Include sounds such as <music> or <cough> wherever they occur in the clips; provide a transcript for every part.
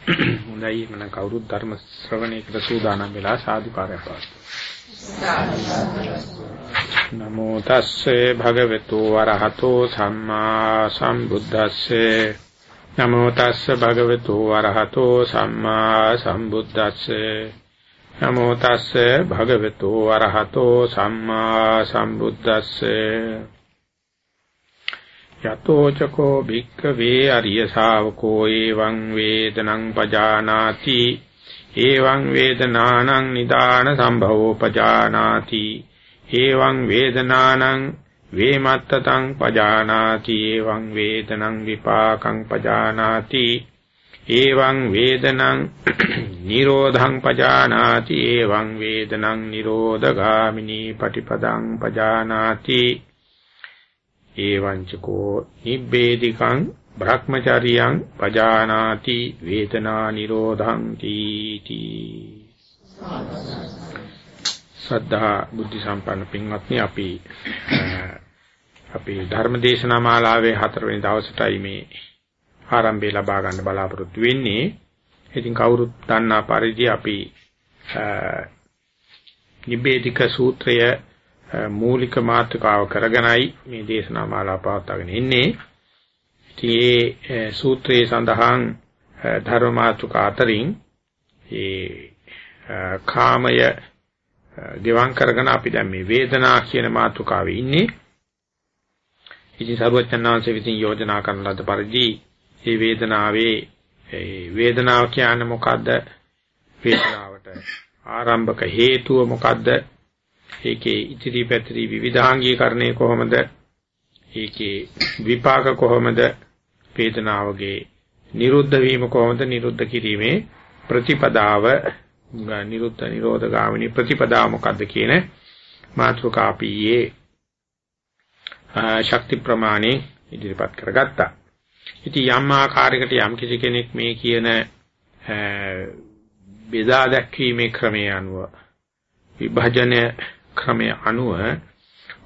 <clears throat> හොඳයි. මම කවුරුත් ධර්ම ශ්‍රවණයකට සූදානම් වෙලා සාදුකාරයක් නමෝ තස්සේ භගවතු වරහතෝ සම්මා සම්බුද්දස්සේ. නමෝ තස්සේ භගවතු වරහතෝ සම්මා සම්බුද්දස්සේ. නමෝ තස්සේ භගවතු වරහතෝ සම්මා සම්බුද්දස්සේ. යතෝ චකෝ භික්ඛවේ අරිය ශාවකෝ එවං වේදනං පජානාති. එවං වේදනානං නිදාන සම්භවෝ පජානාති. එවං වේදනානං වේමත්තතං පජානාති. එවං වේදනං විපාකං පජානාති. එවං වේදනං නිරෝධං පජානාති. එවං වේදනං නිරෝධගාමිනී පටිපදං පජානාති. ඒවංචකෝ නිබ්බේධිකං බ්‍රහ්මචාරියං පජානාති වේදනා නිරෝධං තීති සද්ධා බුද්ධ සම්පන්න පින්වත්නි අපි අපි ධර්ම දේශනා මාලාවේ හතරවෙනි දවසටයි මේ ආරම්භය ලබා ගන්න බලාපොරොත්තු වෙන්නේ. ඉතින් කවුරුත් දන්නා පරිදි අපි නිබ්බේධික සූත්‍රය මූලික මාතෘකාව කරගෙනයි මේ දේශනා මාලාව පවත්වාගෙන ඉන්නේ. ඉතින් මේ සූත්‍රයේ සඳහන් ධර්ම මාතෘකා අතරින් ඒ කාමය ගෙවම් කරගෙන අපි දැන් මේ වේදනා කියන මාතෘකාවේ ඉන්නේ. ඉතින් සරුවචනාංශ විසින් යෝජනා කරන ලද පරිදි මේ වේදනාවේ ඒ වේදනාව කියන්නේ මොකද්ද? වේදනාවට ආරම්භක හේතුව මොකද්ද? ඒකේ ඉතිරි පැතිරි විවිධාංගීකරණය කොහොමද? ඒකේ විපාක කොහොමද? වේදනාවගේ නිරුද්ධ වීම කොහොමද? නිරුද්ධ කිරීමේ ප්‍රතිපදාව නිරුද්ධ නිරෝධ ගාමිනී ප්‍රතිපදාව මොකද්ද කියන මාතෘකාපීයේ ශක්ති ප්‍රමාණේ ඉදිරිපත් කරගත්තා. ඉතින් යම් ආකාරයකට යම් කිසි කෙනෙක් මේ කියන බෙදා දැක්වීමේ ක්‍රමය අනුව විභජන ක්‍රමය අනුව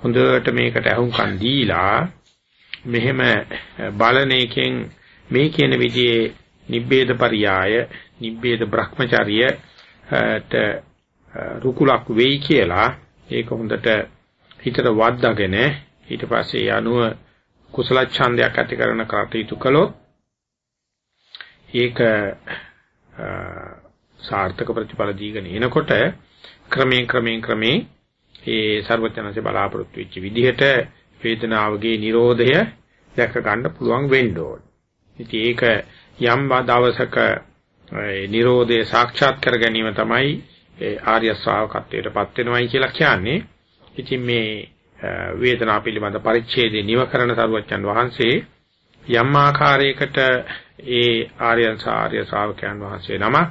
හොඳට මේකට අහුම්කම් දීලා මෙහෙම බලන එකෙන් මේ කියන විදිහේ නිබ්බේද පරියාය නිබ්බේද භ්‍රමචාරියට රුකුලක් වෙයි කියලා ඒක හොඳට හිතට වද්දාගෙන ඊට පස්සේ යනුව කුසල ඡන්දයක් ඇති කරන කටයුතු කළොත් ඒක සාර්ථක ප්‍රතිඵල දීගෙන එනකොට ක්‍රමයෙන් ක්‍රමයෙන් ක්‍රමයෙන් ඒ ਸਰවඥාන්සේ බලාපොරොත්තු වෙච්ච විදිහට වේදනාවගේ Nirodhaය දැක ගන්න පුළුවන් වෙන්න ඕන. ඉතින් ඒක යම් දවසක Nirodhaය සාක්ෂාත් කර ගැනීම තමයි ආර්ය ශ්‍රාවකත්වයටපත් වෙනවයි කියලා කියන්නේ. ඉතින් මේ වේදනාව පිළිබඳ පරිච්ඡේදය නිව කරන සරුවච්චන් වහන්සේ යම් ආකාරයකට ඒ ආර්යයන් සාර්ය ශ්‍රාවකයන් වහන්සේ නමක්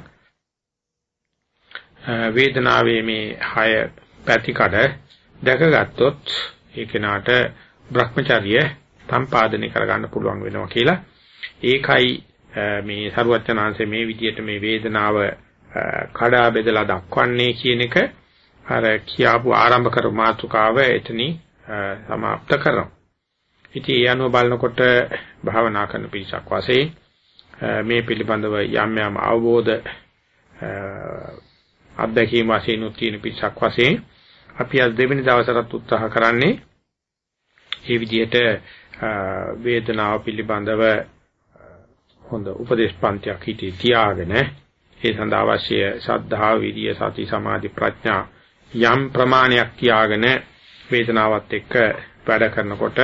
වේදනාවේ මේ හය පැතිකඩ දැකගත්තොත් ඒ කෙනාට Brahmacharya සම්පාදනය කරගන්න පුළුවන් වෙනවා කියලා ඒකයි මේ සරුවචනාංශයේ මේ විදිහට මේ වේදනාව කඩා බෙදලා දක්වන්නේ කියන එක අර කියාපු ආරම්භ කර මාතෘකාව එතනින් સમાપ્ત කරනවා. ඉතින් ඒ අනුව බලනකොට භාවනා කරන පිරිසක් වශයෙන් මේ පිළිබඳව යම් යම් අවබෝධ අත්දැකීම් වශයෙන් උත්තින පිරිසක් වශයෙන් අපි අද දෙවෙනි දවසට උත්සාහ කරන්නේ මේ විදිහට වේදනාව පිළිබඳව හොඳ උපදේශ පන්තියක් හිතේ තියාගෙන ඒ සඳහා අවශ්‍ය ශ්‍රද්ධා, විරිය, සති, සමාධි, ප්‍රඥා යම් ප්‍රමාණයක් තියාගෙන වේදනාවත් එක්ක වැඩ කරනකොට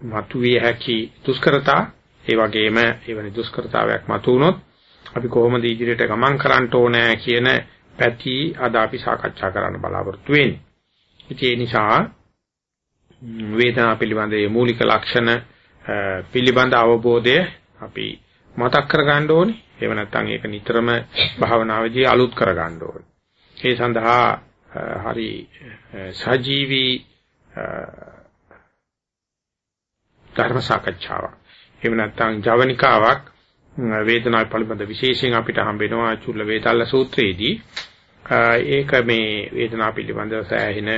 මතුවිය හැකි දුෂ්කරතා ඒ වගේම එවැනි දුෂ්කරතාවයක් මතු වුණොත් අපි කොහොමද ඉදිරියට ගමන් කරන්න ඕනේ කියන පැති අද අපි සාකච්ඡා කරන්න බලාපොරොත්තු වෙන්නේ. ඉතින් ඒ නිසා වේදනා පිළිබඳ මූලික ලක්ෂණ පිළිබඳ අවබෝධය අපි මතක් කරගන්න ඕනේ. එහෙම නැත්නම් ඒක නිතරම භාවනාවේදී අලුත් කරගන්න ඕනේ. ඒ සඳහා හරි සජීවී ධර්ම සාකච්ඡාවක්. එහෙම නැත්නම් ජවනිකාවක් වේදනාවේ පිළිබඳ විශේෂයෙන් අපිට හම්බ වෙනවා චුල්ල වේතල්ල සූත්‍රයේදී ඒක මේ වේදනාව පිළිබඳව සෑහෙන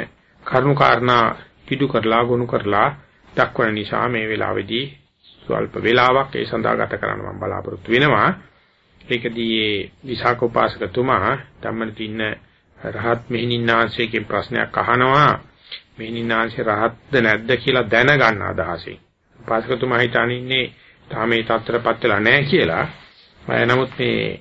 කරුණු කාරණා පිටු කරලා ගොනු කරලා දක්වන නිසා මේ වෙලාවේදී ස්වල්ප වේලාවක් ඒ සඳහා ගත කරන්න මම බලාපොරොත්තු වෙනවා. ඒකදී ඒ විසාක උපාසකතුමා ධම්මනති ඉන්න රහත් මෙහිණින්නාංශයෙන් ප්‍රශ්නයක් අහනවා. මෙහිණින්නාංශේ රහත්ද නැද්ද කියලා දැනගන්න අදහසින්. උපාසකතුමා හිතන්නේ තාමේ තත්ත්වයටපත් වෙලා නැහැ කියලා. නමුත් මේ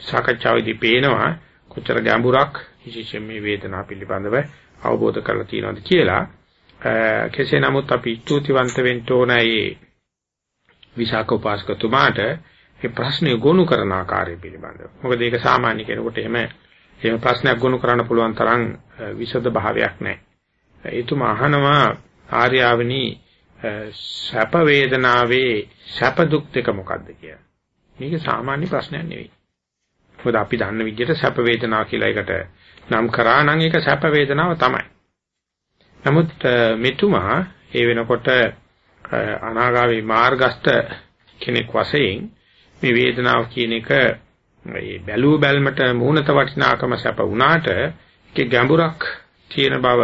සාකච්ඡාවේදී පේනවා කොච්චර ගැඹුරක් විශේෂයෙන් මේ වේදනාව පිළිබඳව අවබෝධ කරලා තියෙනවද කියලා. කෙසේ නමුත් අපි ස්තුතිවන්ත වෙන්න ඕනයි විසාක උපාසකතුමාට මේ ප්‍රශ්නේ ගොනු කරන ආකාරය පිළිබඳව. මොකද ඒක සාමාන්‍ය කෙනෙකුට එහෙම එහෙම ප්‍රශ්නයක් ගොනු කරන්න පුළුවන් තරම් විසද භාවයක් නැහැ. ඒතුම අහනවා ආර්යාවනි සැප වේදනාවේ සැප දුක් දෙක මොකක්ද කියලා. මේක සාමාන්‍ය ප්‍රශ්නයක් නෙවෙයි. මොකද අපි දන්න විදිහට සැප වේදනාව කියලා එකට නම් කරා නම් ඒක සැප වේදනාව තමයි. නමුත් මෙතුමා ඒ වෙනකොට අනාගාමී මාර්ගස්ත කෙනෙක් වශයෙන් මේ වේදනාව කියන එක මේ බැලුව බැල්මට මූණත වටිනාකම සැප වුණාට ඒකේ ගැඹුරක් තියෙන බව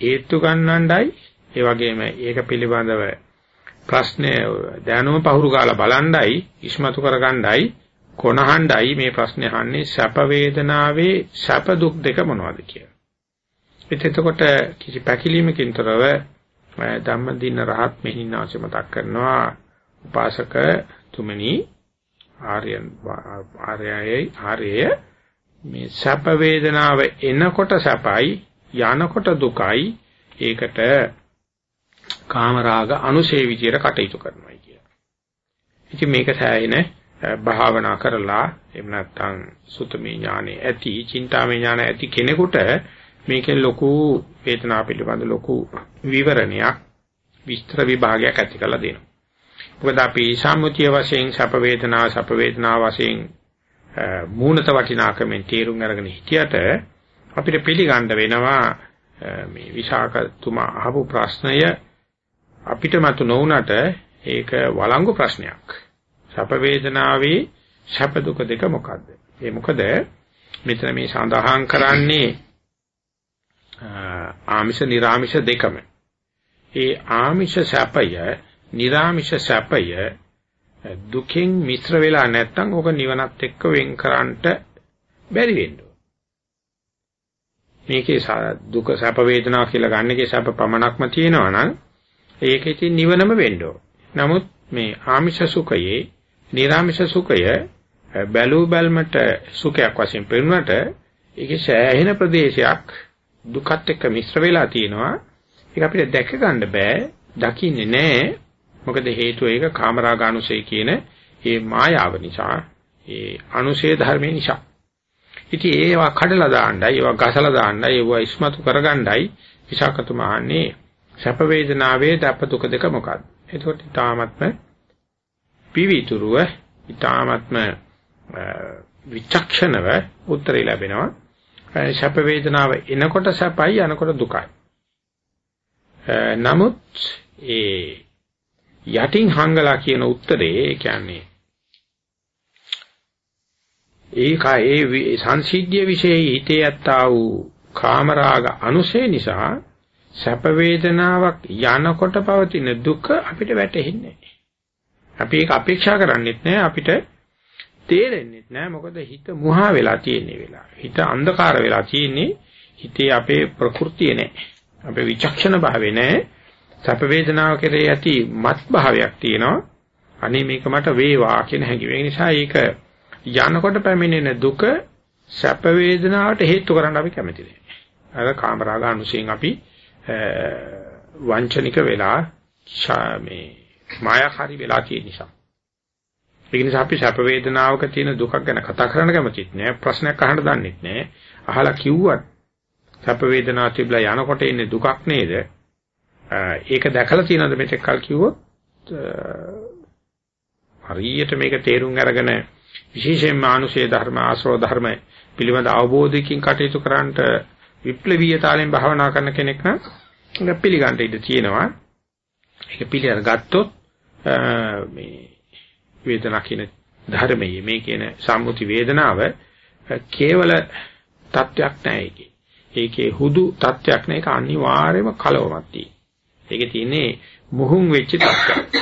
ඒත්තු ගන්නණ්ඩයි ඒ වගේම ඒක පිළිබඳව ප්‍රශ්නය දැනුම පහුරු ගාලා බලණ්ඩයි ඉස්මතු කරගණ්ඩයි කොනහණ්ඩයි මේ ප්‍රශ්නේ අහන්නේ සැප වේදනාවේ සැප දුක් දෙක මොනවද කියලා. එතකොට කිසි පැකිලීමකින් තොරව ධම්මදින රහත් මෙහිනාච මතක් කරනවා උපාසක තුමනි ආර්යයන් ආර්යයයි ආර්යය මේ සැප වේදනාව එනකොට සැපයි යනකොට දුකයි ඒකට කාමරාග අනුසේ විදියට කටයුතු කරනවා කියලා. ඉතින් මේක සෑහෙන භාවනා කරලා එහෙම නැත්නම් සුතමේ ඥානෙ ඇති, චින්තාමේ ඥාන ඇති කෙනෙකුට මේකෙන් ලොකු වේදනාව පිළිබඳ ලොකු විවරණයක් විස්තර විභාගයක් ඇති කරලා දෙනවා. මොකද අපි සම්මුතිය වශයෙන් සැප වේදනා සැප වේදනා වශයෙන් මූණත වටිනාකමෙන් තීරුම් අරගෙන හිටියට අපිට පිළිගන්න වෙනවා මේ විශාකතුමා අහපු ප්‍රශ්නය අපිට මතු නොවුනට ඒක වළංගු ප්‍රශ්නයක්. සැප වේදනාවේ සැප දුක දෙක මොකද්ද? ඒ මොකද මෙතන මේ සඳහන් කරන්නේ ආමිෂ නිර්ආමිෂ දෙකම. ඒ ආමිෂ සැපය, නිර්ආමිෂ සැපය දුකෙන් මිශ්‍ර වෙලා නැත්නම් ඕක නිවනත් එක්ක වෙන් කරන්නට බැරි වෙන්න. මේකේ දුක සැප වේදනා කියලා ගන්න එකේ සැප පමණක්ම තියෙනවා නම් ඒක ඉතින් නිවනම වෙන්න නමුත් මේ ආමිෂ සුඛයේ, නිර්ආමිෂ සුඛය බැලූ බැල්මට සුඛයක් වශයෙන් පෙනුනට ඒකේ සෑහෙන ප්‍රදේශයක් දුකත් එක්ක මිශ්‍ර වෙලා තියෙනවා. ඒක අපිට දැක ගන්න බෑ, දකින්නේ නෑ. මොකද හේතුව ඒක කාමරාගානුසය කියන ඒ මායාව නිසා, ඒ අනුශේ ධර්මේ නිසා. ඉතින් ඒවා කඩලා දාන්නයි, ඒවා ගසලා දාන්නයි, ඒවා ඉස්මතු කරගන්නයි විසාකතුමාන්නේ සැප වේදනාවේ දැප දුක දෙක මොකක්ද? එතකොට ඊ타ත්ම පිවිතුරුව ඊ타ත්ම විචක්ෂණව උත්තරය ලැබෙනවා. සැප වේදනාව එනකොට සැපයි යනකොට දුකයි. නමුත් ඒ යටින් හංගලා කියන උත්තරේ ඒ කියන්නේ ඒකා ඒ සංසිද්ධිය વિશે හිතේ ඇත්තා වූ කාමරාග අනුසේ නිසා සැප වේදනාවක් යනකොට පවතින දුක අපිට වැටහෙන්නේ නැහැ. අපි ඒක අපේක්ෂා කරන්නේත් නැහැ අපිට තේරෙන්නේ නැහැ මොකද හිත මුහා වෙලා තියෙන්නේ වෙලා. හිත අන්ධකාර වෙලා තියෙන්නේ හිතේ අපේ ප්‍රകൃතිය නැහැ. අපේ විචක්ෂණ භාවය නැහැ. සැප වේදනාව කෙරේ ඇති මත් භාවයක් තියෙනවා. අනේ මේක මට වේවා කියන හැඟීම. ඒ නිසා ඒක යනකොට පැමිණෙන දුක සැප වේදනාවට හේතු කරන්න අපි කැමති නැහැ. අර කාමරාග අනුසයෙන් අපි වංචනික වෙලා මේ මායාකාරී වෙලා තියෙන නිසා. ඒ නිසා අපි සැප වේදනාවක තියෙන දුකක් ගැන කතා කරන්න කැමතිත් නෑ ප්‍රශ්නයක් අහන්න දන්නෙත් නෑ. අහලා කිව්වත් සැප වේදනාව තිබලා යනකොට එන්නේ දුකක් නේද? ඒක දැකලා තියෙනවද මෙතෙක් කල් කිව්වොත්? හරියට මේක තේරුම් අරගෙන විශේෂයෙන්ම මානුෂයේ ධර්ම ආශ්‍රව ධර්ම පිළිබඳ අවබෝධයකින් කටයුතු කරන්නට විප්ලවීය තාලෙන් භාවනා කරන කෙනෙක් නම් ඒක පිළිගන්න ඉඩ තියෙනවා ඒක පිළිඅර ගත්තොත් මේ වේදනා කියන ධර්මයේ මේ කියන සම්මුති වේදනාව කේවල තත්වයක් නෑ ඒකේ. ඒකේ හුදු තත්වයක් නෑ ඒක අනිවාර්යයෙන්ම කලවමක් තියෙන්නේ. ඒකේ තියෙන්නේ මුහුන් වෙච්ච තත්ත්වයක්.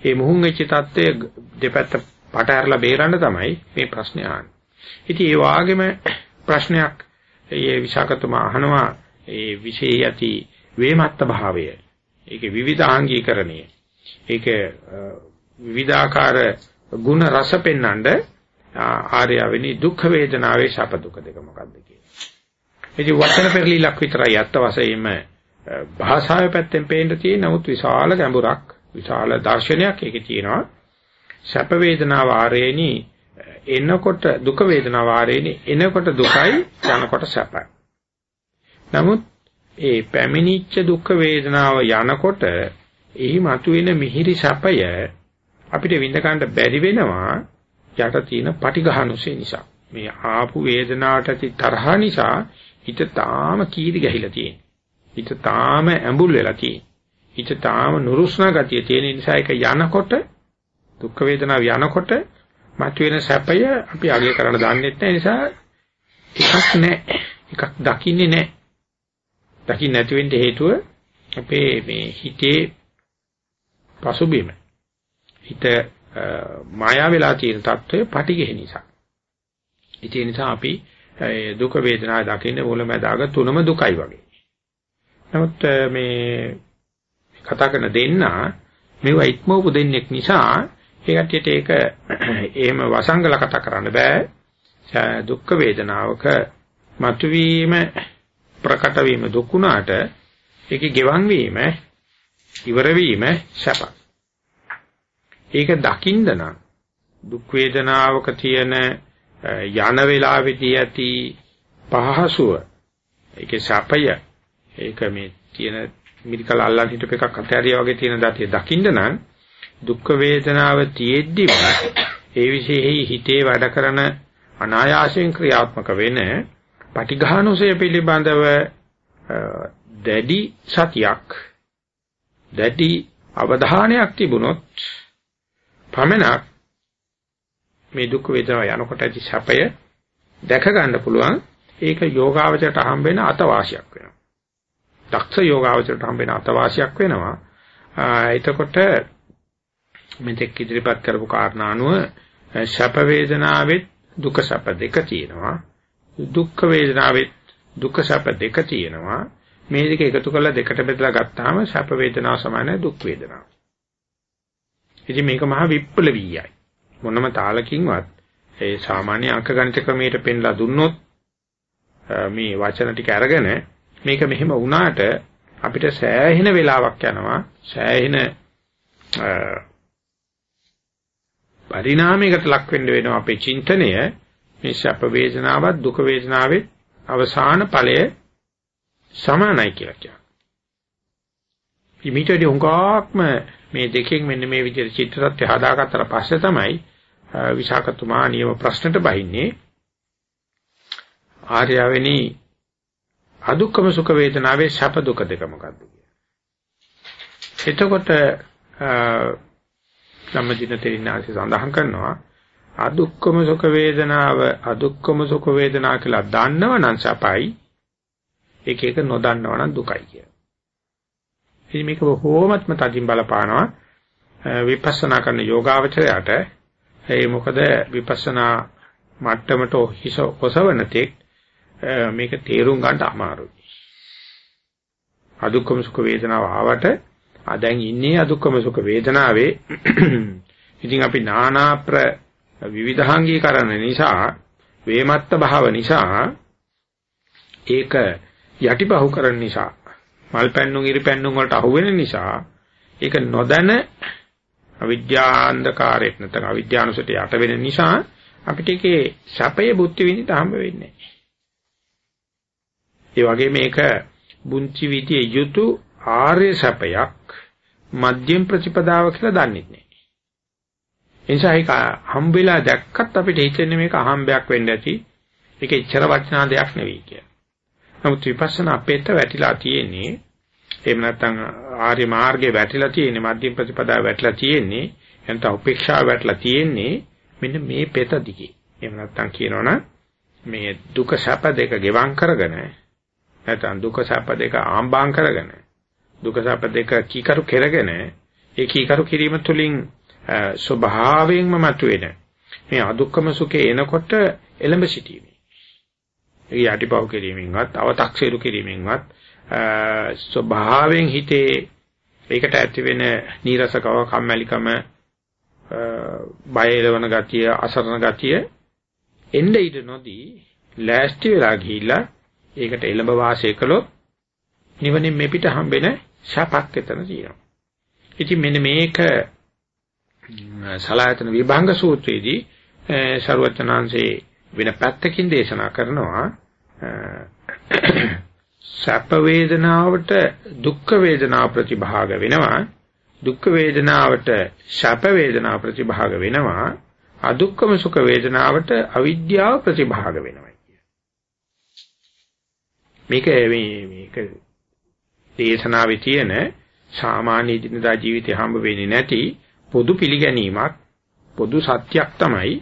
ඒ මුහුන් වෙච්ච தත්ත්වය දෙපැත්ත පට ඇරලා බේරන්න තමයි මේ ප්‍රශ්නේ අහන්නේ. ඉතින් ඒ වාගේම ප්‍රශ්නයක් ඒ විශාකතුමා අහනවා ඒ විශේෂ යති වේමත්ත භාවය. ඒකේ විවිධාංගීකරණය. ඒකේ විවිධාකාර ಗುಣ රස පෙන්වන්න ආර්යවෙනි දුක් වේදනාවේ ශප දුක දෙක මොකක්ද කියන්නේ. ඉතින් වචන පෙරලිලක් විතරයි අත්ත වශයෙන්ම භාෂාවේ පැත්තෙන් පේන්න තියෙන නමුත් විශාල ගැඹුරක් විශාල දර්ශනයක් ඒකේ තියෙනවා. ශප වේදනාව ආරේණි එනකොට දුක වේදනාව ආරේණි එනකොට දුකයි යනකොට සැපයි. නමුත් ඒ පැමිණිච්ච දුක් වේදනාව යනකොට එහි මතුවෙන මිහිරි සැපය අපිට විඳ ගන්න බැරි වෙනවා යට තියෙන පටිඝානුසය නිසා. මේ ආපු වේදනාවට ඇති තරහ නිසා හිත තාම කීරි ගහිලා තියෙනවා. හිත තාම ඇඹුල් වෙලා තියෙනවා. හිත තාම නුරුස්නා ගතිය තියෙන නිසා ඒක යනකොට දුක් වේදනාව යනකොට මතුවෙන සැපය අපි අගය කරන්න දන්නේ නැහැ. නිසා එකක් නැහැ. එකක් දකින්නේ නැහැ. දකින්න නැති වෙන්න හේතුව අපේ මේ හිතේ පසුබිම. හිත මායා වෙලා තියෙන తত্ত্বය පටිඝේ නිසා. ඒ නිසා අපි දුක වේදනා දකින්න මුලමදාග තුනම දුකයි වගේ. නමුත් මේ කතා කරන දෙන්නා මේවා ඉක්මවපු දෙන්නෙක් නිසා ඒ කට්ටියට ඒක <clears throat> එහෙම වසංගල කතා කරන්න බෑ. දුක් වේදනාවක මතුවීම ප්‍රකට වීම දුකුණාට ඒකේ ගෙවන් වීම ඉවර වීම සැප. ඒක දකින්න නම් දුක් වේදනාවක තියෙන යන වේලාවේදී ඇති පහසුව ඒකේ සැපය ඒක මේ තියෙන මිරිකල අල්ලන් හිටප එකක් අතහැරියා වගේ තියෙන දතිය දකින්න නම් දුක් වේදනාව තියෙද්දිම ඒ විශේෂෙහි හිතේ වැඩ කරන අනායාසයෙන් ක්‍රියාත්මක වෙන පටිඝානුසය පිළිබඳව දැඩි සතියක් දැඩි අවධානයක් තිබුණොත් පමණක් මේ දුක් වේදනාව යනකොට ඇති සැපය දැක ගන්න පුළුවන් ඒක යෝගාවචරයට හම්බෙන අතවාසියක් වෙනවා. දක්ෂ යෝගාවචරයට හම්බෙන අතවාසියක් වෙනවා. එතකොට මෙතෙක් ඉදිරිපත් කරපු කාරණා අනුව සැප වේදනාවෙත් දුක සැප දෙක තියෙනවා. දුක් වේදනාවෙත් දුක සැප දෙක තියෙනවා. මේ දෙක එකතු කරලා දෙකට බෙදලා ගත්තාම සැප වේදනාව සමානයි දුක් වේදනාව. ඉතින් මේක මහා විප්ලවීයයි. මොනම තාලකින්වත් ඒ සාමාන්‍ය අංක ගණිත ක්‍රමයට පෙන්ලා දුන්නොත් මේ වචන ටික අරගෙන මේක මෙහෙම වුණාට අපිට සෑහෙන වෙලාවක් යනවා සෑහෙන පරිණාමයකට ලක් වෙන්න වෙනවා අපේ චින්තනය. මේ සැප වේදනාවත් දුක වේදනාවේ අවසාන ඵලය සමානයි කියලා කියනවා. ඊමිටදී උංගාක්ම මේ දෙකෙන් මෙන්න මේ විදිහට චිත්‍රත්‍ය හදාගත්තට පස්සේ තමයි විශාකතුමා නියම ප්‍රශ්නට බහින්නේ. ආර්යවෙනි අදුක්කම සුඛ වේදනාවේ සැප දුක දෙක මොකක්ද එතකොට සම්මදින තෙරින්නාසි සඳහන් කරනවා අදුක්කම සුඛ වේදනාව අදුක්කම සුඛ වේදනා කියලා දන්නව නම් සපයි එක එක නොදන්නව නම් දුකයි කියලා. ඉතින් මේක බොහෝමත්ම තදින් බලපානවා විපස්සනා කරන යෝගාවචරයට ඒ මොකද විපස්සනා මට්ටමට හිස කොසවන තෙක් මේක තේරුම් ගන්න අමාරුයි. අදුක්කම සුඛ වේදනාව ආවට ආ දැන් ඉන්නේ අදුක්කම සුඛ වේදනාවේ. <clears throat> ඉතින් අපි නානා ප්‍ර විවිධාංගීකරණ නිසා වේමත්ත භාව නිසා ඒක යටිපහුව කරන නිසා මල් පැන්නුම් ඉරි පැන්නුම් වලට අහු වෙන නිසා ඒක නොදැන අවිද්‍යාන්ධකාරයට නැත්නම් අවිද්‍යානුසයට යට වෙන නිසා අපිට ඒකේ සැපය බුද්ධ විඳිට හම්බ වෙන්නේ ඒ වගේ මේක බුද්ධි විදියේ යුතු ආර්ය සැපයක් මධ්‍යම ප්‍රතිපදාව කියලා දන්නේ නැහැ. එනිසා ඒක හම්බෙලා දැක්කත් අපිට හිතෙන්නේ මේක අහම්බයක් වෙන්න ඇති. ඒක ඉච්ඡර වචනා දෙයක් නෙවෙයි කියලා. නමුත් විපස්සනා අපේට වැටිලා තියෙන්නේ එහෙම නැත්නම් ආර්ය මාර්ගේ වැටිලා තියෙන්නේ මධ්‍යම ප්‍රතිපදාව වැටිලා තියෙන්නේ එතන උපේක්ෂාව වැටිලා තියෙන්නේ මෙන්න මේ පෙත දිගේ. එහෙම නැත්නම් කියනවනම් මේ දුක සැප දෙක ගෙවම් කරගෙන නැත්නම් දුක සැප දෙක ආම්බාම් කරගෙන දුක සැප දෙක කීකරු කෙරගෙන ඒකීකරු කිරීම තුළින් ස්වභාවයෙන්ම මතුවෙන මේ අදුක්කම සුඛේ එනකොට එළඹ සිටීමේ. ඒ යටිපව් කිරීමෙන්වත් අව탁සීරු කිරීමෙන්වත් ස්වභාවයෙන් හිතේ ඒකට ඇති වෙන නීරසකව කම්මැලිකම බය එළවන ගතිය අසරණ ගතිය එnde ඉඳ නොදී ලෑස්ති වෙලා ගිහිල්ලා ඒකට එළඹ වාසය කළොත් නිවනින් මේ පිට හම්බෙන ශාපක් එතන තියෙනවා. ඉතින් මෙන්න මේක සලායතන විභංග සූත්‍රයේදී ਸਰවචනාංශේ වෙන පැත්තකින් දේශනා කරනවා <clears throat> සැප වේදනාවට දුක්ඛ වේදනා ප්‍රතිභාග වෙනවා දුක්ඛ වේදනාවට සැප වේදනා ප්‍රතිභාග වෙනවා අදුක්ඛම සුඛ වේදනාවට අවිද්‍යාව ප්‍රතිභාග වෙනවා කිය. මේක මේ මේක දේශනාවේ තියෙන සාමාන්‍ය දිනදා ජීවිතේ හම්බ වෙන්නේ නැති පොදු පිළිගැනීමක් පොදු සත්‍යක් තමයි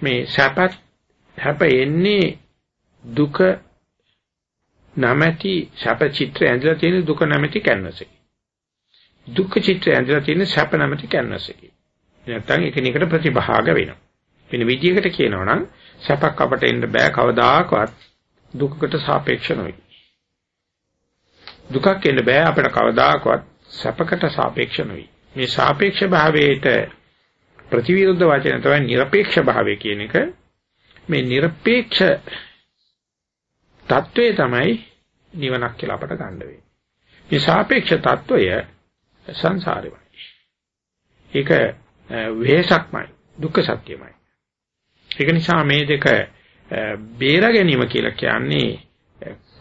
මේ සැපත් හැප එන්නේ දුක නැමැති සැප චිත්‍රය ඇඳලා තියෙන දුක නැමැති කැන්වස් එකේ. දුක්ඛ චිත්‍රය ඇඳලා තියෙන සැප නැමැති කැන්වස් එකේ. නැත්තම් එකිනෙකට ප්‍රතිභාග වෙනවා. වෙන විදියකට කියනවා නම් සැපක් අපට එන්න බෑ කවදාකවත් දුකකට සාපේක්ෂ නොවේ. දුකක් එන්න බෑ අපිට කවදාකවත් සැපකට සාපේක්ෂ නොවි. මේ සාපේක්ෂ භාවයට ප්‍රතිවිරුද්ධ වචන තමයි নিরপেক্ষ භාවය කියන එක. මේ নিরপেক্ষ தત્ත්වය තමයි නිවනක් කියලා අපට ගන්න වෙන්නේ. මේ සාපේක්ෂ తত্ত্বය සංසාරෙමයි. ඒක වෙහසක්මයි, දුක්ඛ සත්‍යමයි. ඒක නිසා මේ දෙක බේර ගැනීම කියලා කියන්නේ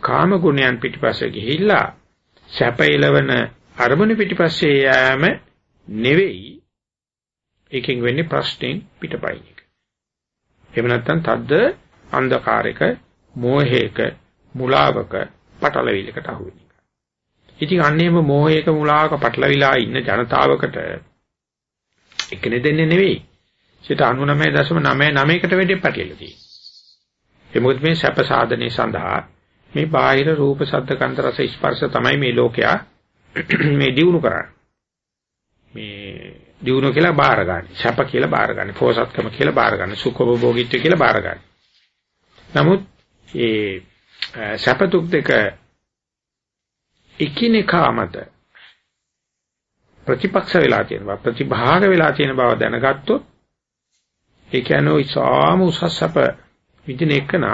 කාම ගුණයන් පිටිපස්සේ ගිහිල්ලා සැපයලවන අරමුණු පිටිපස්සේ යෑම නෙවෙයි ඒකෙන් වෙන්නේ ප්‍රශ්නෙන් පිටපයින් එක. එහෙම නැත්නම් තද්ද අන්ධකාරයක මෝහයක මුලාවක පටලවිලකට අහු වෙන එක. ඉතින් අන්නේම මෝහයක මුලාවක පටලවිලා ඉන්න ජනතාවකට එකනේ දෙන්නේ නෙවෙයි. 99.99කට වැඩි පැටලෙලා තියෙනවා. ඒ මොකද මේ සැප සාධනයේ සඳහා මේ බාහිර රූප ශබ්ද ගන්ධ රස ස්පර්ශ තමයි මේ ලෝකයා <clears throat> මේ දිනු කරන්නේ. මේ දිනු කියලා බාර ගන්න. සැප කියලා බාර ගන්න. පෝසත්කම කියලා බාර ගන්න. සුඛෝපභෝගීත්වය කියලා බාර ගන්න. නමුත් ඒ සැප දුක් දෙක එකිනෙකා මත ප්‍රතිපක්ෂ වෙලා තියෙනවා ප්‍රතිභාග වෙලා තියෙන බව දැනගත්තොත් ඒ කියන්නේ ඉසාම උසස්සප විදින එකන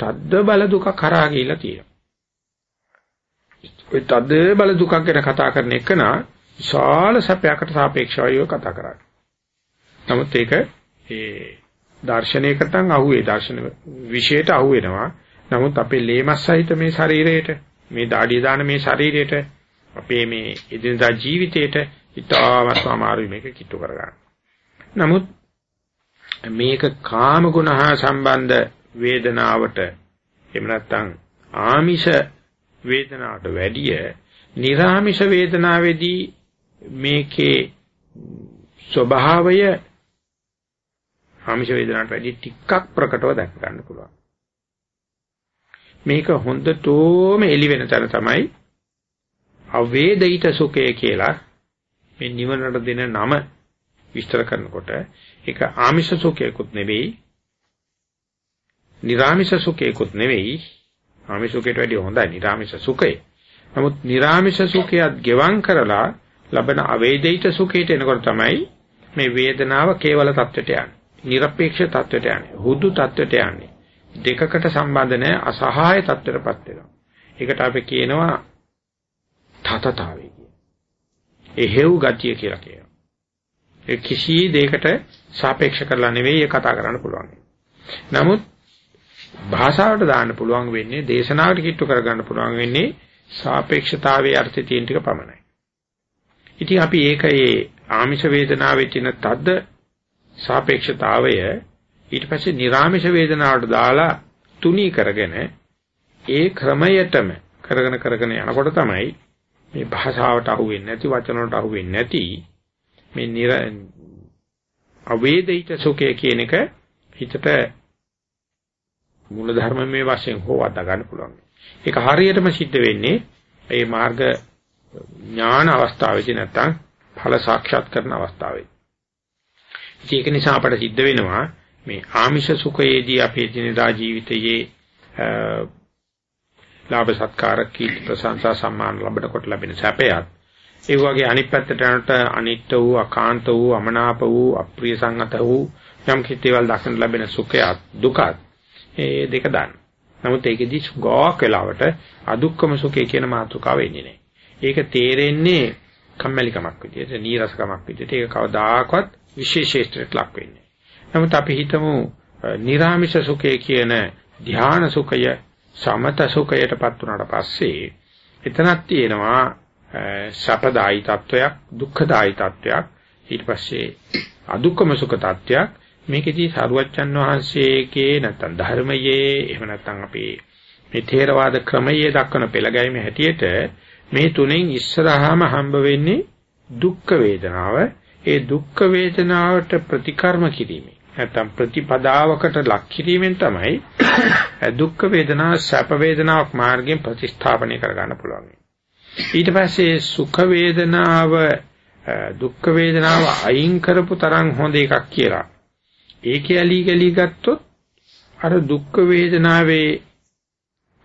තද්ද බල දුක කරා ගිහිලා තියෙනවා. ඔය තද්ද බල දුකක් ගැන කතා කරන එකන විශාල සැපයකට සාපේක්ෂව කතා කරන්නේ. නමුත් ඒක ඒ දර්ශනයකටන් අහුවේ දර්ශන විශේෂයට අහුවෙනවා. නමුත් අපේ ලේමස් සහිත මේ ශරීරයට මේ දාඩිය දාන මේ ශරීරයට අපේ මේ එදිනදා ජීවිතේට ඉතාමත් අමාරුයි මේක කිට්ටු කරගන්න. නමුත් මේක කාම ගුණ හා සම්බන්ධ වේදනාවට එහෙම නැත්නම් ආමිෂ වේදනාවට වැඩිය නිර්ආමිෂ වේදනාවේදී මේකේ ස්වභාවය ආමිෂ වේදනාවට වැඩි ටිකක් ප්‍රකටව දැක ගන්න පුළුවන්. මේක හොඳටම එළි වෙන තැන තමයි අවේදිත සුඛය කියලා මේ නිවනට දෙන නම විස්තර කරනකොට ඒක ආමිෂ සුඛයකුත් නෙවෙයි නිරාමිෂ සුඛේකුත් නෙවෙයි ආමිෂුකයට වැඩිය හොඳයි නිරාමිෂ සුඛේ. නමුත් නිරාමිෂ සුඛයත් ගෙවම් කරලා ලබන අවේදිත සුඛයට එනකොට තමයි මේ වේදනාව කේවල தත්වයට යන්නේ. নিরপেক্ষ தත්වයට යන්නේ. හුදු தත්වයට යන්නේ. දෙකකට සම්බන්ධ නැහැ අසහාය தත්වයටපත් වෙනවා. ඒකට අපි කියනවා තතතාවය කියන. එහෙව් ගතිය කියලා කියනවා. ඒ කිසි දෙයකට සාපේක්ෂ කරලා නෙවෙයි ඒ කතා කරන්න පුළුවන්. නමුත් භාෂාවට දාන්න පුළුවන් වෙන්නේ දේශනාවට කිට්ටු කරගන්න පුළුවන් වෙන්නේ සාපේක්ෂතාවයේ අර්ථය තියෙන ටික පමණයි. ඉතින් අපි ඒක ඒ ආමිෂ වේදනාවේ තියෙන තද්ද සාපේක්ෂතාවය ඊට පස්සේ නිර්ආමිෂ වේදනාවට දාලා තුනී කරගෙන ඒ ක්‍රමයටම කරගෙන කරගෙන යනකොට තමයි මේ භාෂාවට අහු වෙන්නේ නැති වචන වලට අහු වෙන්නේ නැති මේ නිර අවේදිත සුඛය කියන එක හිතට මූල ධර්මමේ වශයෙන් හෝ වදා ගන්න පුළුවන්. ඒක හරියටම සිද්ධ වෙන්නේ මේ මාර්ග ඥාන අවස්ථාවේදී නැත්තම් ඵල සාක්ෂාත් කරන අවස්ථාවේ. ඒක නිසා අපට සිද්ධ වෙනවා මේ ආමිෂ සුඛයේදී අපේ දිනදා ජීවිතයේ ලාභ සත්කාර කීර්ති ප්‍රශංසා සම්මාන ලැබෙනකොට ලැබෙන සැපයත් ඒ වගේ අනිත් පැත්තට යනට අනිත්‍ය වූ අකාන්ත වූ අමනාප වූ අප්‍රිය සංගත වූ යම් කිතේවල් දක්න ලැබෙන සුඛයත් දුකත් ඒ දෙක දාන්න. නමුත් ඒකෙදි ගෝක් වෙලාවට අදුක්කම සුඛය කියන මාතෘකාව එන්නේ නැහැ. ඒක තේරෙන්නේ කම්මැලිකමක් විදියට, නීරසකමක් විදියට. ඒක කවදාකවත් විශේෂේෂ්ත්‍රයට ලක් වෙන්නේ. නමුත් අපි හිතමු නිර්ාමිෂ සුඛය කියන ධ්‍යාන සුඛය සමත සුඛයටපත් වුණාට පස්සේ එතනක් තියෙනවා සපදායි තත්වයක් දුක්ඛදායි තත්වයක් ඊට පස්සේ අදුක්කම සුඛ තත්වයක් මේකෙදී සරුවච්චන් වහන්සේගේ නැත්නම් ධර්මයේ එහෙම නැත්නම් අපේ මේ ථේරවාද ක්‍රමයේ දක්වන පෙළගැයීම හැටියට මේ තුනෙන් ඉස්සරහාම හම්බ වෙන්නේ දුක්ඛ වේදනාව ඒ දුක්ඛ වේදනාවට ප්‍රතිකර්ම කිරීමෙන් නැත්නම් ප්‍රතිපදාවකට ලක් කිරීමෙන් තමයි <coughs> දුක්ඛ වේදනා සැප වේදනාවක් මාර්ගයෙන් ප්‍රතිස්ථාපනය කරගන්න පුළුවන්. ඊට පස්සේ සුඛ වේදනාව දුක්ඛ වේදනාව අයින් කරපු තරම් හොඳ එකක් කියලා. ඒකේ ඇලි ගලි ගත්තොත් අර දුක්ඛ වේදනාවේ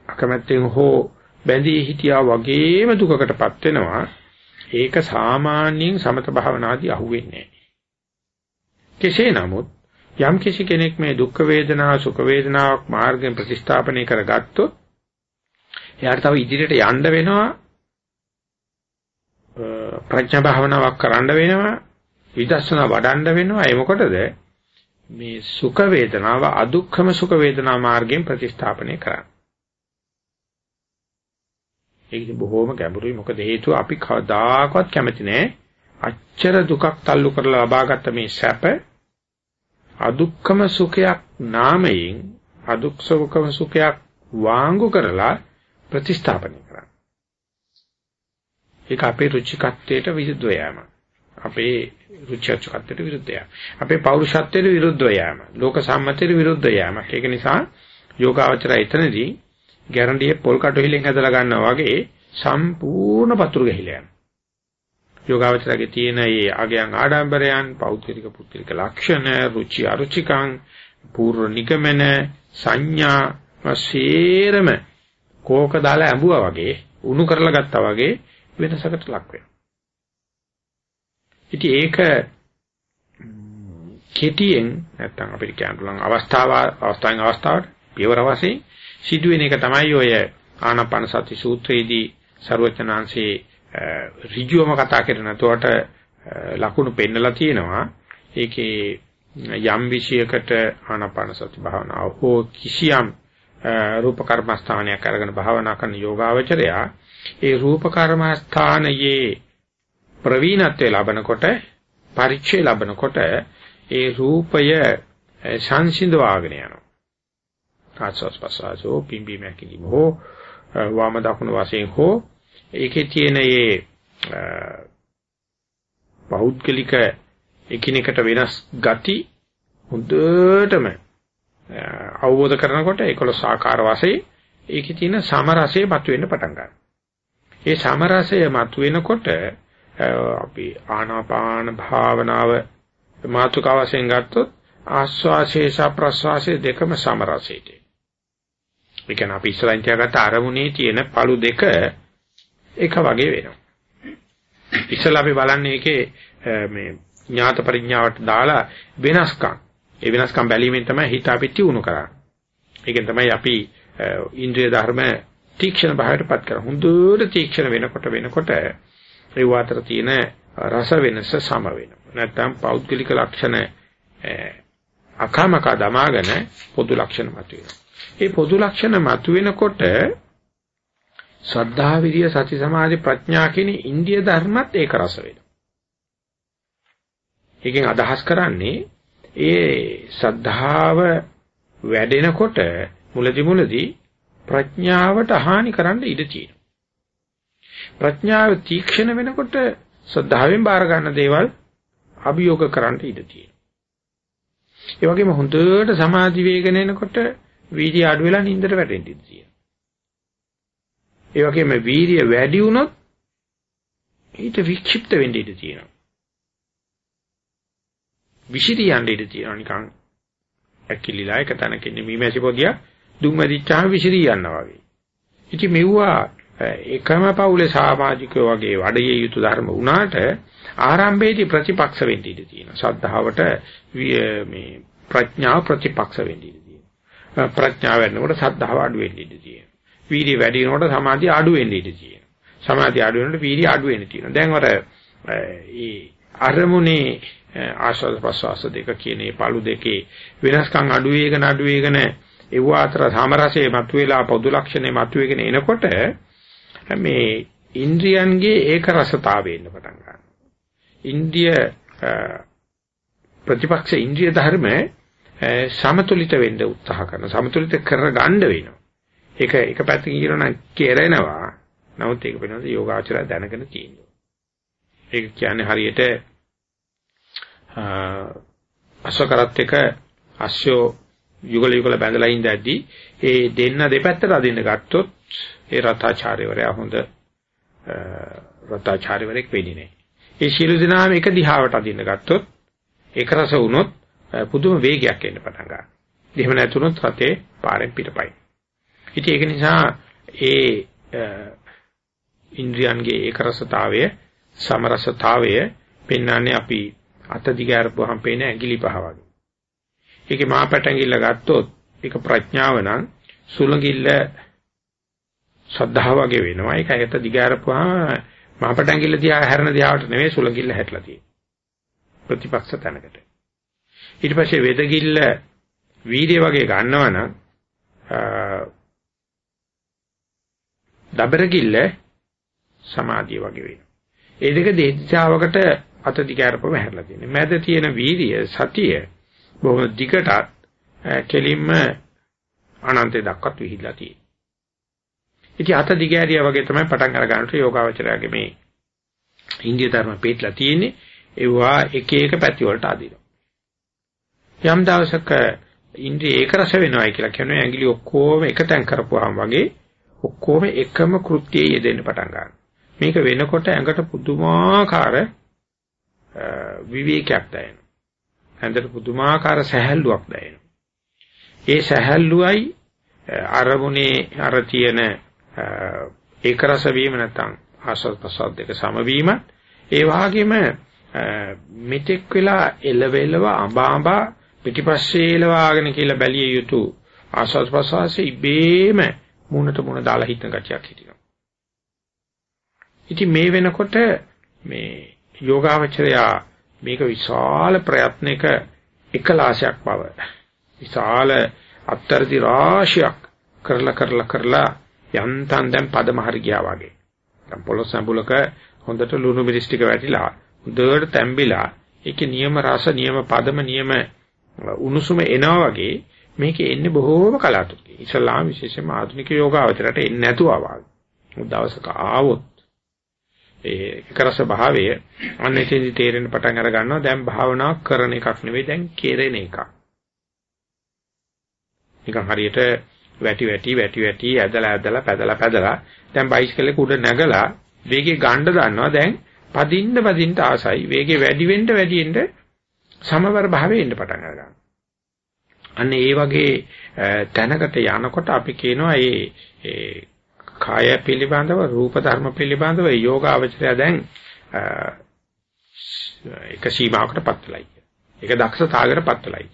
අකමැත්තෙන් හෝ බැඳී හිටියා වගේම දුකකටපත් වෙනවා. ඒක සාමාන්‍යයෙන් සමත භාවනාදී අහුවෙන්නේ නැහැ. කෙසේ නමුත් යම් කිසි කෙනෙක් මේ දුක් වේදනා සුඛ වේදනාවක් මාර්ගයෙන් ප්‍රතිස්ථාපනය කරගත්තොත් එයාට තව ඉදිරියට යන්න වෙනවා ප්‍රඥා භාවනාවක් කරන්න වෙනවා විදර්ශනා වඩන්න වෙනවා ඒ මොකටද මේ සුඛ වේදනාව අදුක්ඛම සුඛ වේදනා මාර්ගයෙන් ප්‍රතිස්ථාපනය කරන්න. ඒක බොහොම ගැඹුරුයි මොකද හේතුව අපි කවදාකවත් කැමති නෑ අච්චර දුකක් තල්ලු කරලා ලබාගත්ත මේ සැප අදුක්කම සුඛයක් නාමයෙන් අදුක්සවකම සුඛයක් වාංගු කරලා ප්‍රතිස්ථාපනය කරන්න. ඒක අපේ රුචිකත්වයට විරුද්ධව යෑම. අපේ රුචිකත්වයට විරුද්ධ යෑම. අපේ පෞරුෂත්වයට විරුද්ධව යෑම. ලෝක සම්මතයට විරුද්ධව යෑම. ඒක නිසා යෝගාවචරය එතනදී ගැරන්ඩියේ පොල් කටුහිලෙන් හදලා ගන්නවා වගේ සම්පූර්ණ පතුරු ගහිලා යනවා. යෝගාවචරයේ තියෙන මේ අගයන් ආඩම්බරයන්, පෞද්ගලික පුත්‍රික ලක්ෂණ, රුචි අරුචිකං, පූර්ව නිගමන, සංඥා වශයෙන්ම කෝක දාලා ඇඹුවා වගේ, උණු කරලා ගත්තා වගේ වෙනසකට ලක් වෙනවා. ඉතින් ඒක කෙටියෙන් නැත්තම් අපිට කියන්න පුළුවන් අවස්ථාව අවස්ථාවෙන් අවස්ථාවට පියවර වශයෙන් සිදුවෙන එක තමයි ඔය ආනාපාන සති සූත්‍රයේදී ਸਰවචනාංශේ ඍජුවම කතා කරන තොට ලකුණු පෙන්නලා තියෙනවා. ඒකේ යම් විශයකට ආනාපාන සති භාවනාව හෝ කිසියම් රූප කර්මස්ථානයක් අරගෙන භාවනා කරන යෝගාවචරයා ඒ රූප කර්මස්ථානයේ ප්‍රවීණත්වය ලබනකොට පරිචය ලබනකොට ඒ රූපය සංසිඳවාගෙන යනවා. ආස්වාස් පස්සාසෝ පිම්බි මැකිලිම හෝ වාම දකුණු වශයෙන් හෝ ඒකේ තියෙන මේ පෞද්ගලික එකිනෙකට වෙනස් ගති හොඳටම අවබෝධ කරනකොට 11 ආකාර වශයෙන් ඒකේ තියෙන සමරසය මතුවෙන්න පටන් ගන්නවා. ඒ සමරසය මතුවෙනකොට අපි ආනාපාන භාවනාව මාතුකා වශයෙන් ගත්තොත් ආස්වාසේ සහ ප්‍රස්වාසේ දෙකම සමරසයට. ඒ කියන්නේ අපි ඉස්සරහින් තියාගත්ත අරමුණේ තියෙන පළු දෙක එක වගේ වෙනවා. ඉස්සලා අපි බලන්නේ ඒකේ මේ ඥාත පරිඥාවට දාලා වෙනස්කම්. ඒ වෙනස්කම් බැලීමෙන් තමයි හිත අපි තියුණු කරන්නේ. ඒකෙන් තමයි අපි ඉන්ද්‍රිය ධර්ම තීක්ෂණ භාවයටපත් කරන්නේ. හොඳට තීක්ෂණ වෙනකොට වෙනකොට ඒ අතර තියෙන රස වෙනස සම වෙනවා. නැත්නම් පෞද්ගලික ලක්ෂණ අකමක දමාගෙන පොදු ලක්ෂණ මතුවෙනවා. මේ පොදු ලක්ෂණ මතුවෙනකොට ශ්‍රද්ධා විරිය සති සමාධි ප්‍රඥා කියන ඉන්දිය ධර්මත් ඒක රස වෙනවා. ඒකෙන් අදහස් කරන්නේ ඒ ශ්‍රද්ධාව වැඩෙනකොට මුලදි මුලදි ප්‍රඥාවට හානි කරන්න ඉඩ තියෙනවා. ප්‍රඥාව තීක්ෂණ වෙනකොට ශ්‍රද්ධාවෙන් බාර ගන්න දේවල් අභියෝග කරන්න ඉඩ තියෙනවා. ඒ වගේම හොඳට සමාධි වේගන එනකොට වීර්ය අඩු වෙලා නින්දට වැටෙන්න ඉඩ තියෙනවා. ඒ වගේම වීරිය වැඩි වුණොත් ඊට වික්ෂිප්ත වෙන්න ඉඩ තියෙනවා. විසිරියන්න ඉඩ තියෙනවා නිකන් ඇකිලිලා එක තැනක ඉන්නේ මීමැසි පොදිය දුම් වැදිච්චාම විසිරී යනවා වගේ. ඉතින් මෙවුවා එකම පවුලේ සමාජිකයෝ වගේ වැඩේ යුතු ධර්ම වුණාට ආරම්භයේදී ප්‍රතිපක්ෂ වෙන්න ඉඩ තියෙනවා. ශ්‍රද්ධාවට මේ ප්‍රඥාව ප්‍රතිපක්ෂ වෙන්න ඉඩ තියෙනවා. ප්‍රඥාව වෙනකොට ශ්‍රද්ධාව අඩු වෙන්න ඉඩ තියෙනවා. වීර්ය වැඩි වෙනකොට සමාධිය අඩු වෙන්න ඉඩ තියෙනවා. සමාධිය අඩු වෙනකොට වීර්ය අඩු වෙන්න තියෙනවා. දැන් අර ඒ අරමුණේ ආශ්වාස ප්‍රශ්වාස දෙක කියන මේ පළු දෙකේ වෙනස්කම් අඩු වේගන අඩු වේගන ඒව අතර සමරසයේ මතුවලා පොදු ලක්ෂණේ මතුවේගෙන එනකොට මේ ඉන්ද්‍රියන්ගේ ඒක රසතාවය එන්න පටන් ගන්නවා. ඉන්ද්‍රිය ප්‍රතිපක්ෂ ඉන්ද්‍රිය ධර්ම සමතුලිත වෙන්න උත්සාහ කරන සමතුලිත කරගන්න වෙනවා. ඒක එක පැත්තකින් කියනවා නම් කෙරෙනවා. නමුත් ඒක වෙනවද යෝගාචරය දැනගෙන තියෙනවා. ඒක කියන්නේ හරියට අශ්වකරත් එක අශ්වෝ යුගල යුගල බැඳලා ඉඳද්දී ඒ දෙන්න දෙපැත්තට අදින්න ගත්තොත් ඒ රතාචාර්යවරයා හොඳ රතාචාර්යවරෙක් වෙන්නේ නැහැ. ඒ සියලු දෙනාම එක දිහාවට අදින්න ගත්තොත් ඒක රස වුණොත් පුදුම වේගයක් එන්න පටන් ගන්නවා. එහෙම නැතුනොත් රතේ පාරෙන් පිටපයි. ඉතින් ඒක නිසා ඒ ඉන්ද්‍රියන්ගේ ඒක රසතාවය සමරසතාවය පෙන්වන්නේ අපි අත දිග අරපුවාම පේන ඇඟිලි පහ වගේ. ඒකේ මාපට ඇඟිල්ල ගත්තොත් ඒක ප්‍රඥාව නම් සුලඟිල්ල ශ්‍රද්ධාව වගේ වෙනවා. ඒක ඇත දිග අරපුවාම මාපට ඇඟිල්ල දිහා හැරෙන දිහාවට නෙවෙයි සුලඟිල්ල හැట్లా තියෙන්නේ. ප්‍රතිපක්ෂ තැනකට. ඊට පස්සේ වේදගිල්ල වීර්ය වගේ ගන්නවනම් දබරගිල්ල සමාධිය වගේ වෙනවා. ඒ දෙක දෙහිචාවකට අත දිගාරපම හැරලා තියෙනවා. මැද තියෙන වීර්ය සතිය බොහොම දිගටත් කෙලින්ම අනන්තය දක්වත් විහිදලා තියෙනවා. ඉතින් අත දිගෑරියා වගේ තමයි පටන් අර ගන්නට යෝගාවචරයාගේ මේ ඉන්දිය ධර්ම පිටලා තියෙන්නේ. ඒවා එක එක පැති වලට අදිනවා. යම් දවසක ඉන්ද්‍රිය ඒක රස වෙනවයි කියලා කියනවා ඇඟිලි ඔක්කොම එකතෙන් කරපුවාම වගේ ඔක්කොම එකම කෘත්‍යයේ යෙදෙන්න පටන් ගන්නවා. මේක වෙනකොට ඇඟට පුදුමාකාර විවේකයක් දැනෙනවා. ඇඟට පුදුමාකාර සැහැල්ලුවක් දැනෙනවා. ඒ සැහැල්ලුවයි අරමුණේ අර තියෙන ඒක රස වීම නැත්නම් ආස්වාද ප්‍රසාද දෙක සමවීම ඒ වගේම මෙතෙක් වෙලා එලවෙලව අඹා අඹා පිටිපස්සේ එලවාගෙන කියලා බැලිය යුතු ආස්වාද ප්‍රසවාසයේ ඉබේම මුණට මුණ දාලා හිටන ගතියක් හිටිනවා. ඉතින් මේ වෙනකොට මේ යෝගාවචරයා මේක විශාල ප්‍රයත්නක එකලාශයක් බව විශාල අත්තරදි රාශියක් කරලා කරලා කරලා යන්තම් දැන් පදම හරි ගියා වගේ. දැන් පොළොස් සම්බුලක හොඳට ලුණු මිරිස් ටික වැටිලා හොඳට තැම්බිලා ඒකේ නියම රස නියම පදම නියම උණුසුම එනවා වගේ මේකේ එන්නේ බොහෝම කලාතුරකින්. ඉස්ලාම විශේෂයෙන්ම ආධුනික යෝගාවචරයට එන්නේ නැතුව ආවා. දවසක ආවොත් ඒ එකරස භාවය අන්න එතෙන්දි තේරෙන්න පටන් අර ගන්නවා දැන් භාවනා කරන එකක් නෙවෙයි දැන් කෙරෙන එකක්. නිකන් හරියට වැටි වැටි වැටි වැටි ඇදලා ඇදලා පැදලා පැදලා දැන් බයිසිකලෙක උඩ නැගලා වේගේ ගන්න දන්නවා දැන් පදින්න පදින්න ආසයි වේගේ වැඩි වෙන්න වැඩි වෙන්න සමවර භාවයේ ඉන්න පටන් ගන්නවා. අන්න ඒ වගේ තැනකට යනකොට අපි කියනවා ඒ කාය පිළිබඳව රූප ධර්ම පිළිබඳව යෝගාවචරය දැන් එක සීමාවකටපත් වෙලයි. ඒක දක්ෂතාවයකටපත් වෙලයි.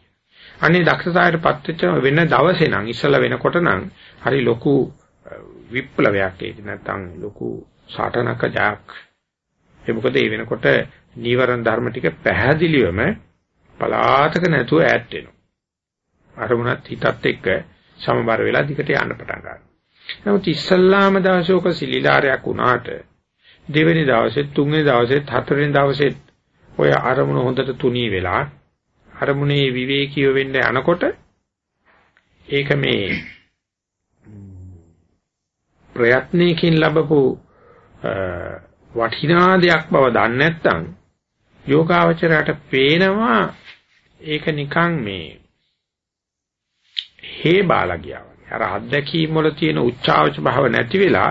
අනේ දක්ෂතාවයටපත් වෙච්ච වෙන දවසේ නම් ඉස්සලා වෙනකොට නම් හරි ලොකු විප්ලවයක් ඒක නැත්තම් ලොකු සාටනක ජාක් ඒ මොකද ඒ වෙනකොට නීවරණ ධර්ම ටික පැහැදිලිවම පලාතක නැතුව ඈත් වෙනවා. අරමුණත් හිතත් එක්ක සමබර වෙලා දිකට යන්න පටන් ගන්නවා. නමුත් ඉස්සල්ලාම දවසේ ඔක සිලිලාරයක් වුණාට දෙවෙනි දවසේ තුන්වෙනි දවසේ හතරවෙනි දවසේ ඔය අරමුණ හොඳට තුනී වෙලා අරමුණේ විවේකීව වෙන්න යනකොට ඒක මේ ප්‍රයත්නයකින් ලැබපු වටිනා දෙයක් බව දන්නේ නැත්නම් යෝගාවචරයට පේනවා ඒක නිකන් මේ හේ බාලා ගියා අර අත්දැකීම් වල තියෙන උච්චාවච භාව නැති වෙලා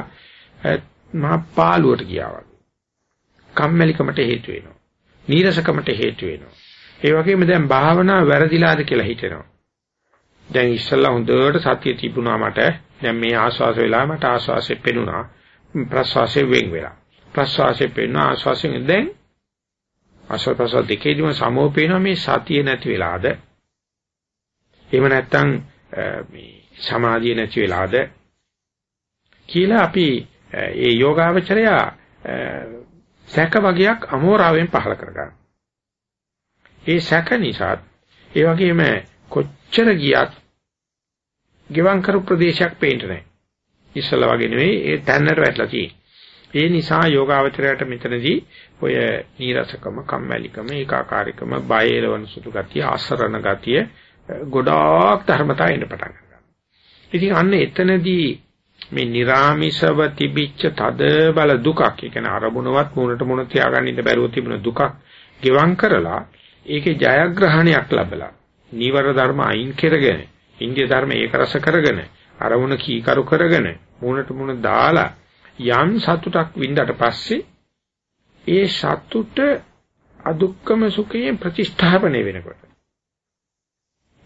මහා පාළුවට ගියා වගේ. කම්මැලිකමට හේතු වෙනවා. නීරසකමට හේතු වෙනවා. ඒ වගේම දැන් භාවනා වැරදිලාද කියලා හිතෙනවා. දැන් ඉස්සල්ලා හොඳට සතිය තිබුණා මට. දැන් මේ ආස්වාස වෙලා මට ආස්වාසෙ පෙනුණා. ප්‍රස්වාසෙ වෙන් වෙලා. ප්‍රස්වාසෙ පෙනුණා ආස්වාසෙන් දැන් ආස්වාස ප්‍රස්වාස දෙකේදීම සමෝ පේනවා මේ සතිය නැති වෙලාද? එහෙම නැත්නම් මේ සමාධිය නැති වෙලාද? කියලා අපි ඒ යෝගාවචරය සැක වගේක් අමෝරාවෙන් පහල කරගන්න. ඒ සැක නිසා ඒ වගේම කොච්චර ගියත් ගෙවම් කරු ප්‍රදේශයක් පේන්න නැහැ. ඉස්සලා වගේ නෙවෙයි ඒ තැන්නට වැටලා තියෙන්නේ. ඒ නිසා යෝගාවචරයට මෙතනදී ඔය නීරසකම, කම්මැලිකම, ඒකාකාරීකම, බය එලවන සුළු ගතිය, ආසරණ ගතිය ගොඩාක් ධර්මතා එන්න පටන් ගන්නවා. ඉතින් අන්න එතනදී මේ निराமிසව තිබිච්ච තද බල දුකක්, ඒ කියන්නේ අරමුණවත් මුණට මුණ තියාගන්න ඉඳ බැරුව තිබුණ දුකක් ගෙවම් කරලා ඒකේ ජයග්‍රහණයක් ලැබලා නීවර ධර්ම අයින් කරගෙන ඉන්දිය ධර්ම ඒක රස කරගෙන අරමුණ කීකරු කරගෙන මුණට මුණ දාලා යම් සතුටක් වින්දාට පස්සේ ඒ සතුට අදුක්කම සුඛයෙන් ප්‍රතිස්ථාපනය වෙනකොට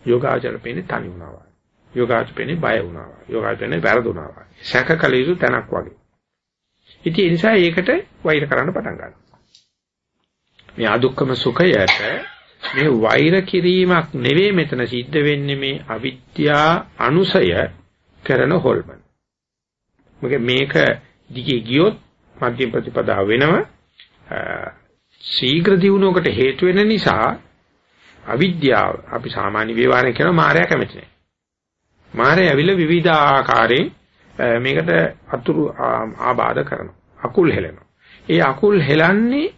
යෝගාචර පෙන්නේ තනි වුණා. යෝගාචර පෙන්නේ බය වුණා. යෝගාචර පෙන්නේ වැරදුනා. සැකකල යුතු තැනක් වගේ. ඉතින් ඒ නිසා ඒකට වෛර කරන්න පටන් ගන්නවා. මේ අදුක්කම සුඛයට මේ වෛර කිරීමක් නෙවෙයි මෙතන සිද්ධ වෙන්නේ මේ අවිද්‍යා අනුසය කරන හොල්මන. මොකද මේක දිගේ ගියොත් මධ්‍යම ප්‍රතිපදාව වෙනව ශීඝ්‍ර දියුණුවකට හේතු වෙන නිසා අවිද්‍යාව අපි සාමාන්‍ය විවරණය කරන මායя කැමති නැහැ. මායя ඇවිල්ලා විවිධ ආකාරයෙන් මේකට අතුරු ආබාධ කරනවා. අකුල් හෙලනවා. ඒ අකුල් හෙලන්නේ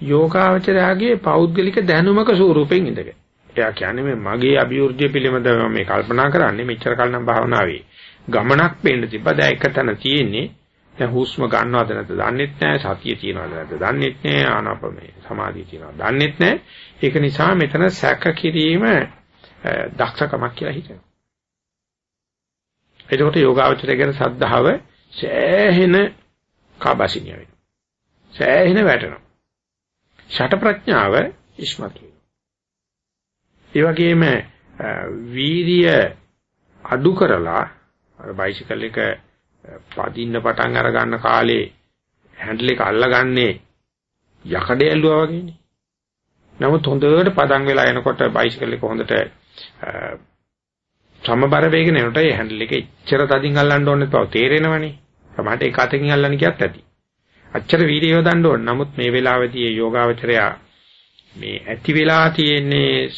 යෝගාවචරයාගේ පෞද්ගලික දැනුමක ස්වරූපෙන් ඉඳගෙන. එයා කියන්නේ මේ මගේ අභිවෘද්ධිය පිළිබඳව මේ කල්පනා කරන්නේ මෙච්චර කල් නම් භාවනාවේ ගමනක් වෙන්න තිබ්බා. දැන් එක තැන තියෙන්නේ දැන් හුස්ම ගන්නවද නැද්ද දන්නෙත් නැහැ සතිය තියනවද නැද්ද දන්නෙත් නැහැ ආනාපානේ සමාධිය තියනවද දන්නෙත් නැහැ ඒක නිසා මෙතන සැක කිරීම දක්ෂකමක් කියලා හිතෙනවා එතකොට යෝගාවචරය ගැන සද්ධාව සෑහෙන කාබසිනිය වෙනවා සෑහෙන වැටෙනවා ෂට ප්‍රඥාව ඉස්මතු වෙනවා ඒ වගේම වීරිය අඩු කරලා අර බයිසිකල් එක පදින්න පටන් අර ගන්න කාලේ හැන්ඩල් එක අල්ලගන්නේ යකඩේ ඇල්ලුවා වගේනේ. නමුත් හොඳට පදන් වෙලා එනකොට බයිසිකල් එක හොඳට සමබර වේගෙන එනකොට ඒ හැන්ඩල් එක එච්චර තදින් අල්ලන්න ඕනේ නැතුව තේරෙනවනේ. සමහරට ඒක අතකින් අල්ලන්න කියත් ඇති. අච්චර වීර්යය යොදන්න ඕන. නමුත් මේ වෙලාවේදී ඒ යෝගාවචරයා මේ ඇති වෙලා තියෙන්නේ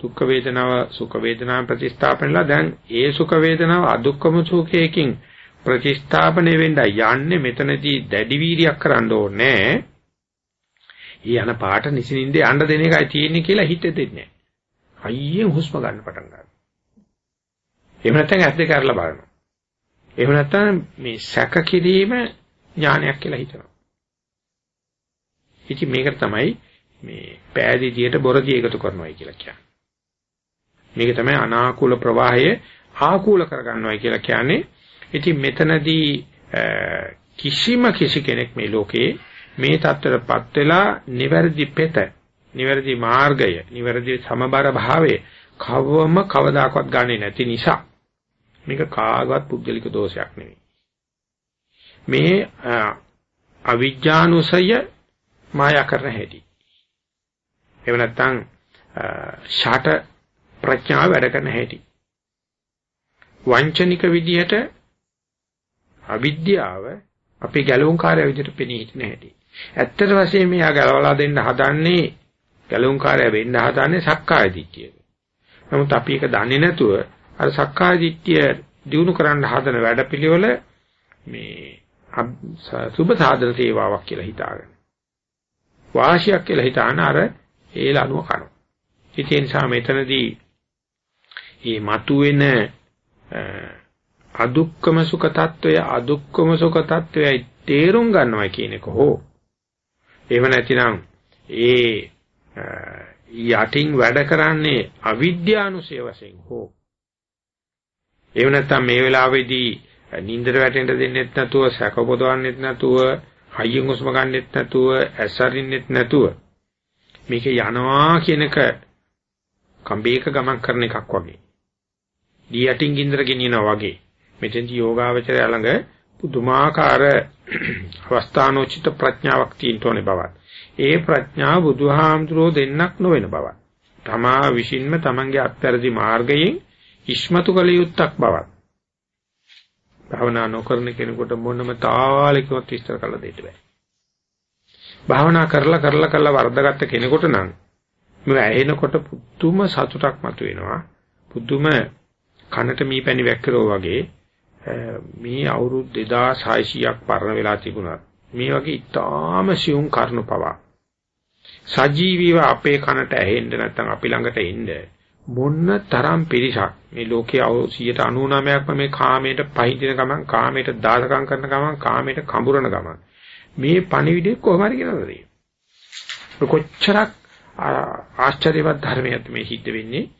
දුක් වේදනාව සුඛ වේදනාව ප්‍රතිස්ථාපනලා දැන් ඒ සුඛ වේදනාව අදුක්කම සුඛයකින් ප්‍රතිස්ථාපනය වෙන්න යන්නේ මෙතනදී දැඩි වීරියක් කරන්න ඕනේ. ඊ යන පාට නිසින්ින්ද යන්න දෙන එකයි තියෙන්නේ කියලා හිතෙන්නේ නැහැ. අයියෙන් හුස්ම ගන්න පටන් ගන්නවා. එහෙම නැත්නම් ඇස් දෙක අරලා බලනවා. එහෙම නැත්නම් මේ සැක කිරීම ඥානයක් කියලා හිතනවා. ඉතින් මේකට තමයි මේ පෑදීදියට බොරදී එකතු කරනවායි කියලා කියන්නේ. මේක තමයි අනාකූල ප්‍රවාහය ආකූල කරගන්නවායි කියලා කියන්නේ ඉතින් මෙතනදී කිසිම කිසි කෙනෙක් මේ ලෝකේ මේ தත්තරපත් වෙලා නිවැරදි පෙත, නිවැරදි මාර්ගය, නිවැරදි සමබර භාවය කවවම කවදාකවත් ගන්නෙ නැති නිසා මේක කාගවත් පුද්ගලික දෝෂයක් නෙවෙයි. මේ අවිජ්ජානුසය මායා කරන හැටි. එහෙම නැත්නම් ෂාට ප්‍රඥාව වැඩ කරන හැටි. වංචනික විදිහට අවිද්‍යාව අපේ ගැලවුම්කාරය විදිහට පෙනී හිටින හැටි. ඇත්තට වශයෙන් මෙයා ගලවලා දෙන්න හදන්නේ ගැලවුම්කාරය වෙන්න හදන්නේ සක්කාය දිට්ඨියක. නමුත් අපි ඒක දන්නේ නැතුව අර සක්කාය දිට්ඨිය දිනු කරන්න හදන වැඩපිළිවෙල මේ සුබ සාධන සේවාවක් කියලා හිතාගෙන. වාසියක් කියලා හිතාන අර ඒල අනුව කරනවා. ඒ නිසා මෙතනදී මේ මතුවෙන අදුක්කම සුඛ తত্ত্বය අදුක්කම සුඛ తত্ত্বයයි තේරුම් ගන්නවා කියන එක හෝ එහෙම නැතිනම් ඒ යටින් වැඩ කරන්නේ අවිද්‍යානුසය වශයෙන් හෝ එහෙම නැත්නම් මේ වෙලාවේදී නින්දර වැටෙන්න දෙන්නෙත් නැතුව සැක පොදවන්නෙත් නැතුව හයියෙන් හුස්ම ගන්නෙත් නැතුව ඇසරින්නෙත් නැතුව මේක යනවා කියනක කම්බේක ගමන් කරන එකක් වගේ. දී යටින් ගින්දර ගෙනියනවා වගේ. මෙතෙන්දී යෝගාවචරය ළඟ පුදුමාකාර <clears throat> අවස්ථානෝචිත ප්‍රඥාවක් තියෙන්න ඕනේ බවත්. ඒ ප්‍රඥාව බුදුහාමුදුරෝ දෙන්නක් නොවන බවත්. තමා විසින්ම තමන්ගේ අත්තරදි මාර්ගයෙන් ඉස්මතු කළ යුත්තක් බවත්. භාවනා නොකරන කෙනෙකුට මොනම තාලයකවත් විස්තර කළ දෙන්න බෑ. භාවනා කරලා කරලා කරලා වර්ධගත්ත කෙනෙකුට නම් මේ ඇහෙනකොට පුදුම සතුටක් මතුවෙනවා. පුදුම කනට මීපැණි වැක්කරෝ වගේ මේ අවුරුදු 2600ක් පරණ වෙලා තිබුණා. මේ වගේ ඊටාම සියුම් කරුණු පවා සජීවීව අපේ කනට ඇහෙන්න නැත්නම් අපි ළඟට එන්න මොන්න තරම් පිරිසක් මේ ලෝකයේ 199ක්ම මේ කාමයට පහදින ගමන් කාමයට දාසකම් කරන ගමන් කාමයට කඹරන ගමන් මේ පණිවිඩය කොහොම හරි කියනවාද කොච්චරක් ආශ්චර්යවත් ධර්මයක් මේ සිද්ධ වෙන්නේ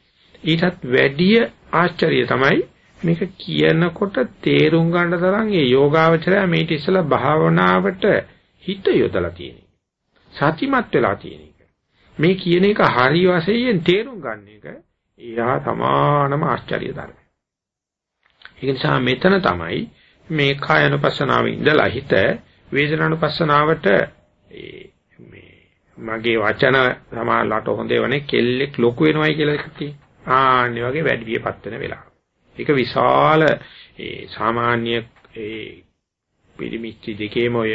ඊටත් වැඩිය ආශ්චර්යය තමයි මේක කියනකොට තේරුම් ගන්න තරම් ඒ යෝගාවචරය මේට ඉස්සලා භාවනාවට හිත යොදලා තියෙන. සතිමත් වෙලා තියෙන එක. මේ කියන එක හරි වශයෙන් තේරුම් ගන්න එක එයා සමානම ආශ්චර්ය ධර්මයක්. ඒ නිසා මෙතන තමයි මේ කායනුපස්සනාවේ ඉඳලා හිත වේදනානුපස්සනාවට මේ මගේ වචන සමාලට හොඳේවනේ කෙල්ලෙක් ලොකු වෙනවයි කියලා එකක් තියෙනවා. ආන්නේ වගේ වැඩි වියපත් වෙන වෙලාව. ඒක විශාල ඒ සාමාන්‍ය ඒ පිරිමිච්ච දෙකේම ඔය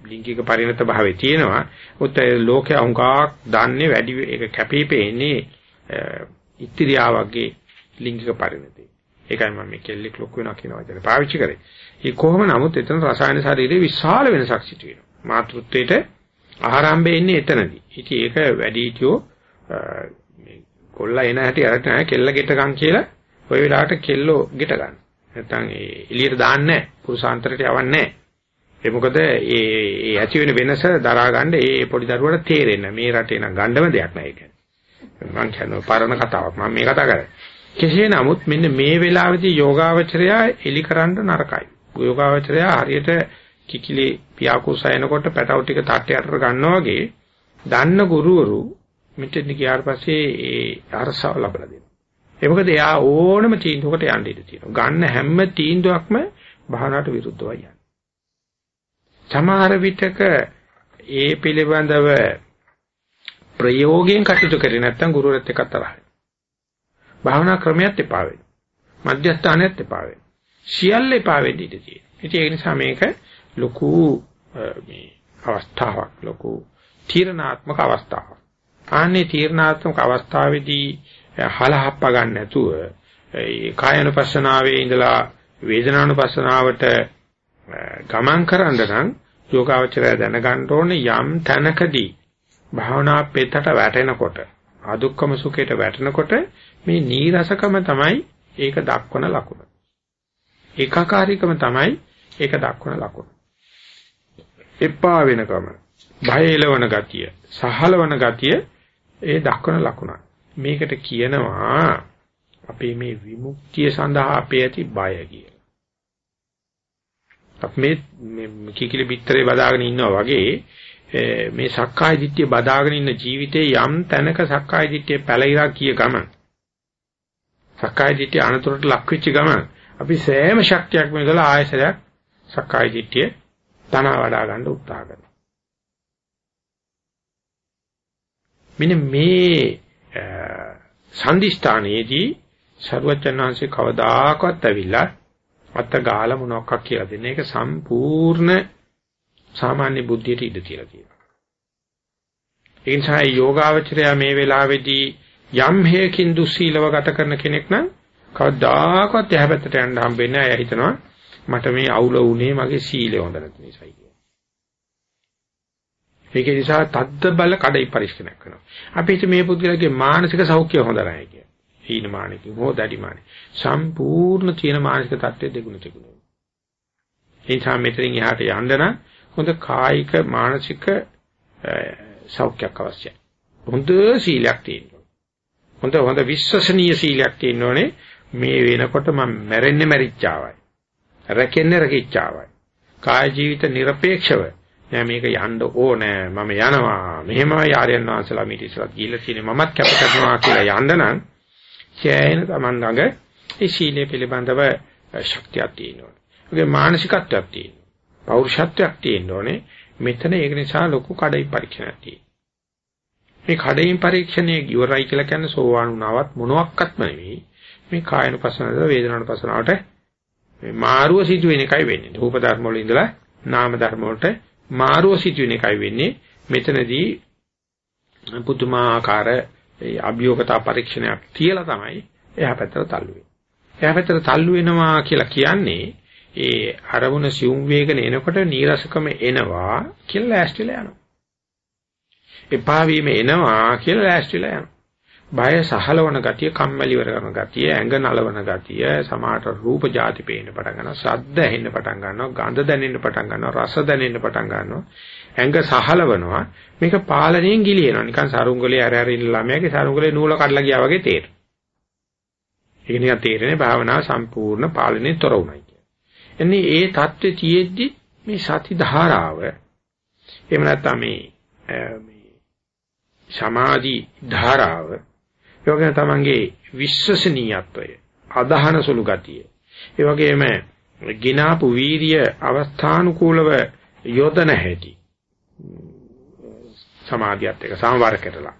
ලිංගික පරිණත භාවයේ තියෙනවා. උත් ලෝකයා හුඟක් දන්නේ වැඩි ඒක කැපිපෙන්නේ ඉත්‍ත්‍යාවගේ ලිංගික පරිණතේ. ඒකයි මම මේ කෙල්ලෙක් ලොකු වෙනවා කියන වචනේ පාවිච්චි කරේ. ඒ කොහොම නමුත් එතන රසායන ශරීරයේ විශාල වෙනසක් සිදු වෙනවා. මාතෘත්වයට ආරම්භය එන්නේ එතනදී. ඉතින් ඒක වැඩි හිටියෝ කොල්ලා එන හැටි අරට නැහැ කෙල්ල ගෙට ගන්න කියලා ওই වෙලාවට කෙල්ලෝ ගෙට ගන්න. නැත්තම් ඒ එළියට දාන්නේ නැහැ. පුරුෂාන්තරයට යවන්නේ නැහැ. ඒ මොකද ඒ ඒ ඇති වෙන වෙනස දරා ගන්න ඒ පොඩි දරුවට තේරෙන්නේ මේ රටේ නම් ගණ්ඩම දෙයක් නැහැ ඒක. මම කියන්නේ පරණ කතාවක්. මම මේ කතා කරන්නේ. කෙසේ නමුත් මෙන්න මේ වෙලාවේදී යෝගාවචරය එලිකරන්න නරකයි. යෝගාවචරය හරියට කිකිලි පියාකුසයනකොට පැටව ටික තට්ටයට ගන්නවා වගේ දන්න ගුරුවරු මෙතෙන් ගියාට පස්සේ ඒ අරසාව ලබලා දෙනවා. ඒ මොකද එයා ඕනම තීන්දුවකට යන්න ඉඩ තියෙනවා. ගන්න හැම තීන්දුවක්ම භාවනාවට විරුද්ධවයි යන්නේ. සමහර විටක ඒ පිළිබඳව ප්‍රයෝගයෙන් කටයුතු කරේ නැත්නම් ගුරුවරත් එක්ක තරහයි. භාවනා ක්‍රමයක් එපා වෙනවා. මධ්‍යස්ථානයක් එපා වෙනවා. සියල්ල එපා වෙන්න ඉඩ තියෙනවා. ඉතින් ඒ නිසා මේක ලොකු මේ අවස්ථාවක් ලොකු තීරණාත්මක අවස්ථාවක්. ආන්නේ තීර්ණාත්මක අවස්ථාවේදී හලහප්ප ගන්න නැතුව ඒ කායනුපස්සනාවේ ඉඳලා වේදනානුපස්සනාවට ගමන් කරන්න නම් යෝගාවචරය දැනගන්න ඕනේ යම් තැනකදී භාවනා පෙතට වැටෙනකොට අදුක්කම සුඛයට වැටෙනකොට මේ නීරසකම තමයි ඒක දක්වන ලකුණ. ඒකාකාරීකම තමයි ඒක දක්වන ලකුණ. එපා වෙනකම, භය එලවන ගතිය, සහලවන ගතිය ඒ දක්වන ලකුණ. මේකට කියනවා අපේ මේ විමුක්තිය සඳහා අපේ ඇති බය කියලා. අපි මේ කිකිලි පිටරේ බදාගෙන ඉන්නවා වගේ මේ සක්කාය දිට්ඨිය බදාගෙන ඉන්න ජීවිතේ යම් තැනක සක්කාය දිට්ඨිය පැලිරා කිය ගමන් සක්කාය දිට්ඨිය අනතුරට ලක් වෙච්ච ගමන් අපි සෑම ශක්තියක්ම ඉඳලා ආයසරයක් සක්කාය දිට්ඨිය තන වඩා ගන්න උත්සාහ කරනවා. මෙන්න මේ සම්දිස්ථානයේදී සරුවචන් වහන්සේ කවදාකවත් ඇවිල්ලා අත ගාලා මොනවක් කියලා දෙන්නේ ඒක සම්පූර්ණ සාමාන්‍ය බුද්ධියට ඉඩ තියලා තියෙනවා. ඒ නිසා යෝගාවචරය මේ වෙලාවේදී යම් හේකින් දුස්සීලව ගත කරන කෙනෙක් නම් කවදාකවත් එහා පැත්තට යන්න හම්බෙන්නේ නැහැ. එයා හිතනවා මට මේ අවුල වුණේ මගේ සීලය හොඳ නැති නිසායි. ඒක නිසා තද්ද බල කඩයි පරිශ්‍රණයක් කරනවා. අපි හිත මේ පුද්ගලගේ මානසික සෞඛ්‍යය හොඳ නැහැ කිය. හීන මානසික හෝ දැඩි මානසික. සම්පූර්ණ තියෙන මානසික தත්ත්වය දෙගුණ තිබුණා. ඒ නිසා මෙතනින් එහාට යන්න නම් හොඳ කායික මානසික සෞඛ්‍යයක් අවශ්‍යයි. හොඳ සීලයක් තියෙන්න ඕනේ. හොඳ හොඳ විශ්වසනීය සීලයක් තියෙන්න ඕනේ. මේ වෙනකොට මම මැරෙන්නේ මැරිච්චාවයි. රැකෙන්නේ රැකිච්චාවයි. කාය ජීවිත নিরপেক্ষව නෑ මේක යන්න ඕනේ මම යනවා මෙහෙමයි ආර්යයන් වහන්සේලා මීට ඉස්සරහ ගිහිල්ලා තියෙන්නේ මමත් කැප කරනවා කියලා යන්න නම් ඡයන තමන් ළඟ ඒ සීලය පිළිබඳව ශක්තියක් තියෙනවා. ඒකේ මානසිකත්වයක් තියෙනවා. පෞරුෂත්වයක් තියෙන්න ඕනේ. මෙතන ඒක නිසා ලොකු කඩයි පරීක්ෂණයක් තියෙනවා. මේ කඩයින් පරීක්ෂණය ඉවරයි කියලා කියන්නේ සෝවාන් වුණාවත් මොනවත්ක්ත්ම නෙවෙයි. මේ කායනුපසනාවද වේදනානුපසනාවට මේ මාරුව සිදුවෙන එකයි වෙන්නේ. රූප ධර්ම වල ඉඳලා නාම ධර්ම වලට මාරුව සිදුවෙන එකයි වෙන්නේ. මෙතනදී පුදුමාකාර ඒ අභියෝගතා පරීක්ෂණයක් තියලා තමයි එහා පැත්තට තල්ලු වෙන්නේ. එහා පැත්තට තල්ලු වෙනවා කියලා කියන්නේ ඒ අරමුණ සියුම් වේගන එනකොට නීරසකම එනවා කියලා ලෑස්තිලා යනවා. එපා වීම එනවා කියලා ලෑස්තිලා යනවා. බය සහලවන ගතිය, කම්මැලි වර කරන ගතිය, ඇඟ නලවන ගතිය, සමාට රූප ಜಾති පේන්න පටන් ගන්නවා, ශබ්ද ඇහෙන්න පටන් ගන්නවා, ගඳ දැනෙන්න පටන් ගන්නවා, රස දැනෙන්න පටන් ගන්නවා. ඇඟ සහලවනවා. මේක පාලනයෙන් ගිලිනවා. නිකන් සරුංගලේ අර අර ඉන්න ළමයාගේ සරුංගලේ නූල කඩලා ගියා වගේ තේරෙනවා. ඒක නිකන් තේරෙන්නේ භාවනාව සම්පූර්ණ පාලනයෙන් තොර වුණයි කියන්නේ. එන්නේ ඒ தත්ත්වයේ තියෙද්දි මේ සති ධාරාව. එහෙම නැත්නම් මේ සමාධි ධාරාව. ඒ වගේම තමන්ගේ විශ්වසනීයත්වය අදහන සුළු ගතිය. ඒ වගේම ගිනාපු වීරිය අවස්ථානුකූලව යොදන හැටි. සමාධියත් එක්ක සමවර කරලා.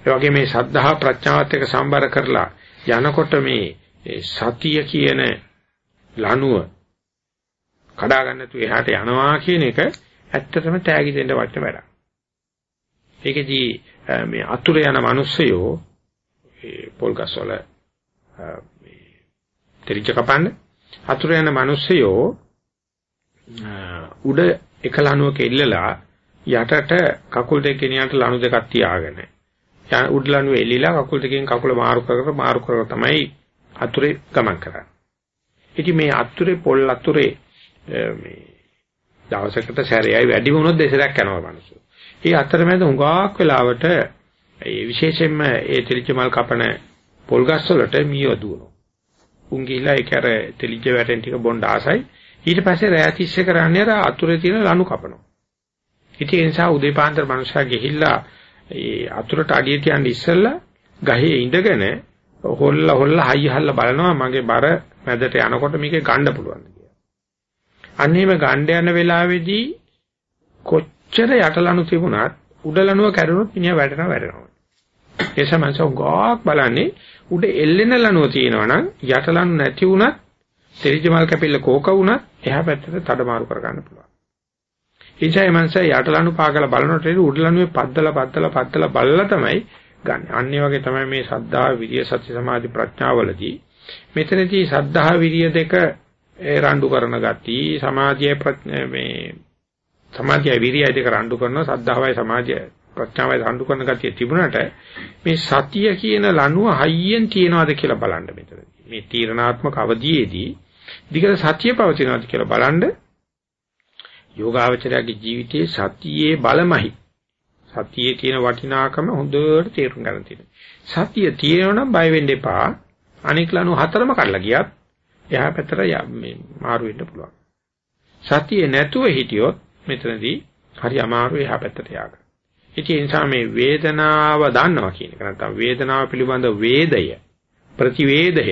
ඒ වගේ මේ සද්ධා ප්‍රඥාවත් එක්ක සම්බර කරලා යනකොට මේ සතිය කියන ලණුව කඩා ගන්න තු එහාට යනවා කියන එක ඇත්තටම තෑගි දෙන්න වටන වැඩක්. ඒකෙදී මේ අතුර යන මිනිස්සයෝ ඒ පොල් ගස්වල මේ තෙරිච්ච කපන්න අතුර යන මිනිස්සයෝ උඩ එක ලණුවක ඉල්ලලා යටට කකුල් දෙක ගෙනියන්න ලණු දෙකක් තියාගෙන උඩ ලණුව එල්ලීලා කකුල් දෙකෙන් කකුල මාරු කර කර මාරු කර තමයි අතුරේ ගමන් කරන්නේ. ඉතින් මේ අතුරේ පොල් අතුරේ මේ දවසකට සැරේයි වැඩි වුණොත් දෙසරක් යනවා මිනිස්සු. ඒ අතරමැද හුඟක් වෙලාවට ඒ විශේෂයෙන්ම ඒ තෙලිච්ච මල් කපන පොල් ගස් වලට මීව දුවනවා. උන් ගිහිලා ඒක අර තෙලිච්ච වැටෙන් ටික බොණ්ඩ ආසයි. ඊට පස්සේ රෑ තිස්සේ කරන්නේ අර අතුරේ තියෙන ලනු කපනවා. ඉතින් ඒ නිසා උදේ පාන්දර මනුෂයා ගිහිල්ලා ඒ අතුරට අඩිය තියන්න ඉස්සෙල්ලා ගහේ ඉඳගෙන හොල්ල හොල්ල හයි හල්ල බලනවා මගේ බර මැදට යනකොට මේකේ ගන්න පුළුවන්ද කියලා. අන්න එහෙම ගන්න යන වෙලාවේදී කොච්චර යටලනු තිබුණත් උඩලනුව කැඩුණොත් මිනිහා වැටෙනවා වැටෙනවා. ඒ සමන්ස උගාක් බලන්නේ උඩ එල්ලෙන ලනුව තියෙනවා නම් යටලනු නැති වුණත් තෙරිජමල් කැපිල්ල කෝක වුණත් එහා පැත්තට තඩමාරු කරගන්න පුළුවන්. ඒචයි මනස යටලනු පාගල බලනකොට උඩලනුවේ පද්දලා පද්දලා පද්දලා බලලා තමයි ගන්න. අන්න වගේ තමයි මේ සද්ධා විරිය සති සමාධි ප්‍රඥාවලදී මෙතනදී සද්ධා විරිය දෙක රණ්ඩු කරන ගති සමාධිය මේ සමාධිය විරියයි දෙක රණ්ඩු කරනවා සද්ධාවයි සමාධිය ප්‍රඥාවයි රණ්ඩු කරන ගතිය තිබුණාට මේ සතිය කියන ලනුව හයියෙන් තියනවාද කියලා බලන්න මෙතනදී. මේ තීරණාත්මක අවධියේදී දිගට සතිය පවතිනවාද කියලා බලන්න යෝගාවචරයාගේ ජීවිතයේ සතියේ බලමයි. සතියේ තියෙන වටිනාකම හොඳට තේරුම් ගන්න තියෙනවා. සතිය තියෙනවනම් බය වෙන්න එපා. අනික් ලනු හතරම කඩලා ගියත් එහා පැත්තට මේ මාරු වෙන්න පුළුවන්. සතියේ නැතුව හිටියොත් මෙතනදී හරි අමාරු එහා පැත්තට ය아가. ඒ නිසා මේ වේදනාව දන්නවා කියන එක නැත්නම් වේදනාව පිළිබඳ වේදය ප්‍රතිවේදය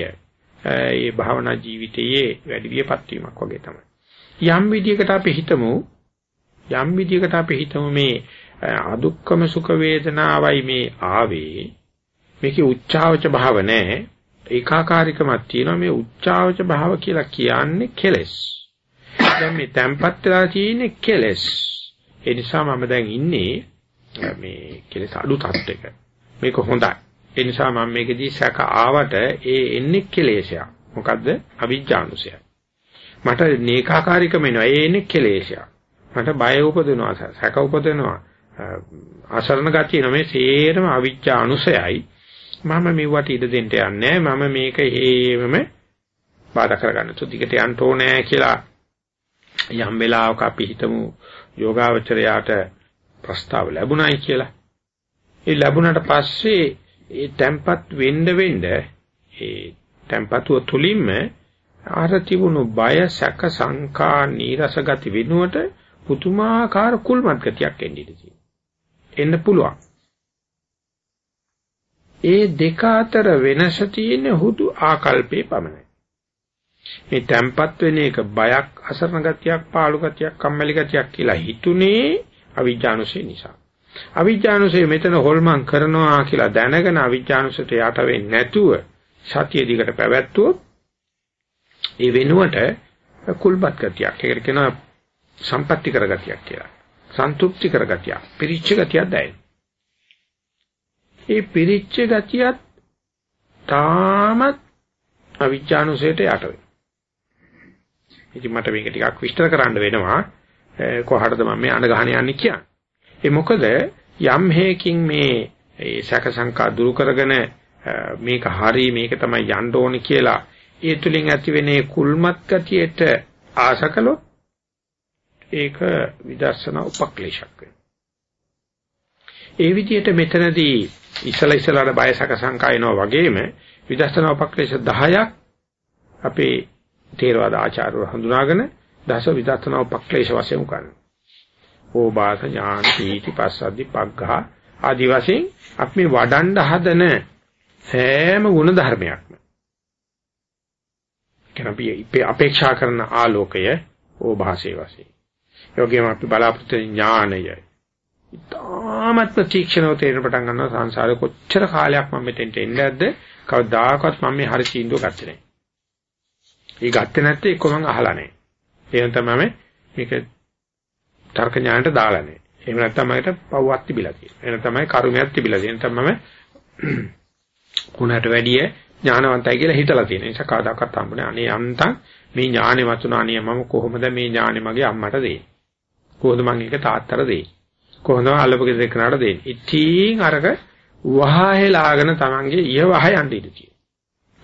ඒ භාවනා ජීවිතයේ වැඩි වියපත් වීමක් වගේ තමයි. යම් විදියකට අපි හිතමු යම් විදියකට අපි හිතමු මේ අදුක්කම සුඛ වේදනාවයි මේ ආවේ මේකේ උච්චාවච භාව නැහැ ඒකාකාරීකමක් තියෙනවා මේ උච්චාවච භාව කියලා කියන්නේ කෙලස්. දැන් මේ තැම්පත් වෙලා තියෙන්නේ කෙලස්. ඒ නිසා මම දැන් ඉන්නේ මේ කෙලස් අඩු තත්ත්වයක. මේක හොඳයි. ඒ නිසා මම මේකදී සැක ආවට ඒ එන්නේ කෙලේශයක්. මොකද්ද? අවිජ්ජානුසය මට නේකාකාරීකම එනවා. ඒ එන්නේ කෙලේශයක්. මට බය උපදිනවා සැක උපදිනවා. අසරණ ගතිය නෙමෙයි සේරම අවිච්ඡා අනුසයයි මම මෙවට ඉඩ දෙන්න යන්නේ මම මේක හේමම බාධා කරගන්න. තු දිගට යන්න ඕනේ කියලා යම් වෙලාවක අපි හිතමු යෝගාවචරයාට ප්‍රස්තාව ලැබුණයි කියලා. ඒ ලැබුණට පස්සේ ඒ tempat වෙන්න වෙන්න ඒ tempatuව තුලින්ම අර තිබුණු බය සැක සංකා නීරස ගති වෙනුවට පුතුමාකාර කුල්මත් ගතියක් එන්නේ එන්න පුළුවන්. ඒ දෙක අතර වෙනස තියෙන හුදු ආකල්පේ පමණයි. මේ තැම්පත් වෙන එක බයක් අසරණ ගතියක් පාළු ගතියක් කම්මැලි ගතියක් කියලා හිතුනේ අවිජ්ජානුසය නිසා. අවිජ්ජානුසය මෙතන හොල්මන් කරනවා කියලා දැනගෙන අවිජ්ජානුසයට යට වෙන්නේ නැතුව සතිය දිගට පැවැත්වුවොත් ඒ වෙනුවට කුල්පත් ගතියක් ඒකට කියනවා සම්පත්‍ති කරගතියක් කියලා. සන්තුෂ්ටි කරගතියක්. පිරිච්ච ගතියක් දැනෙන. ඒ පිරිච්ච ගතියත් තාමත් අවිජ්ජානුසයට යට වෙනවා. ඉතින් මට මේක ටිකක් විස්තර කරන්න වෙනවා. කොහටද මම මේ අනගහන යන්නේ කියන්නේ. ඒ මොකද යම් හේකින් මේ ඒ සැක සංකා දුරු කරගෙන මේක හරි මේක තමයි යන්න ඕනේ කියලා ඒ තුලින් ඇතිවෙන කුල්මත් ගතියට ආසකලොත් ඒක විදර්ශනා උපක්ලේශයක් වෙනවා. ඒ විදිහට මෙතනදී ඉසල ඉසලට බය සැක සංකා එනවා වගේම විදර්ශනා උපක්ලේශ 10ක් අපේ තේරවාද ආචාර්යව හඳුනාගෙන දස විදර්ශනා උපක්ලේශ වශයෙන් කරනවා. ඕබාස ඥාන පීති පස්සද්ධි පග්ඝා ආදි වශයෙන් අපි වඩන්න හදන සෑම ගුණ ධර්මයක්ම කෙනපි අපේක්ෂා කරන ආලෝකය ඕභාසයේ වශයෙන් යෝගියම අපි බලාපොරොත්තු ඥානය ඉතාමත් ප්‍රතික්ෂණව තේරෙන පටන් ගන්නවා සංසාරේ කොච්චර කාලයක් මම මෙතෙන්ට එන්නේ නැද්ද කවදාකවත් මම මේ හරි තීන්දුව ගත්තේ නැහැ. ඒ ගත්තේ නැත්තේ එක්ක මම අහලා නැහැ. එහෙනම් තමයි මේක තර්ක ඥානට දාලා නැහැ. එහෙම නැත්නම් මකට පව්වක් තිබිලා තියෙනවා. එහෙනම් තමයි කර්මයක් තිබිලා තියෙනවා. නැත්නම් මම කුණට වැඩිය ඥානවන්තයි කියලා හිතලා තියෙන නිසා කවදාකවත් හම්බුනේ අනේ අන්තම් මේ ඥානෙ වතුනා අනේ මම කොහොමද මේ ඥානෙ මගේ අම්මට දෙන්නේ කොහොමද මම ඒක තාත්තට දෙන්නේ කොහොමද අල්ලපගෙ දෙකනට දෙන්නේ ඉතින් අරක වහහෙලාගෙන Tamange ඉය වහ යන්න ඉඳී තියෙනවා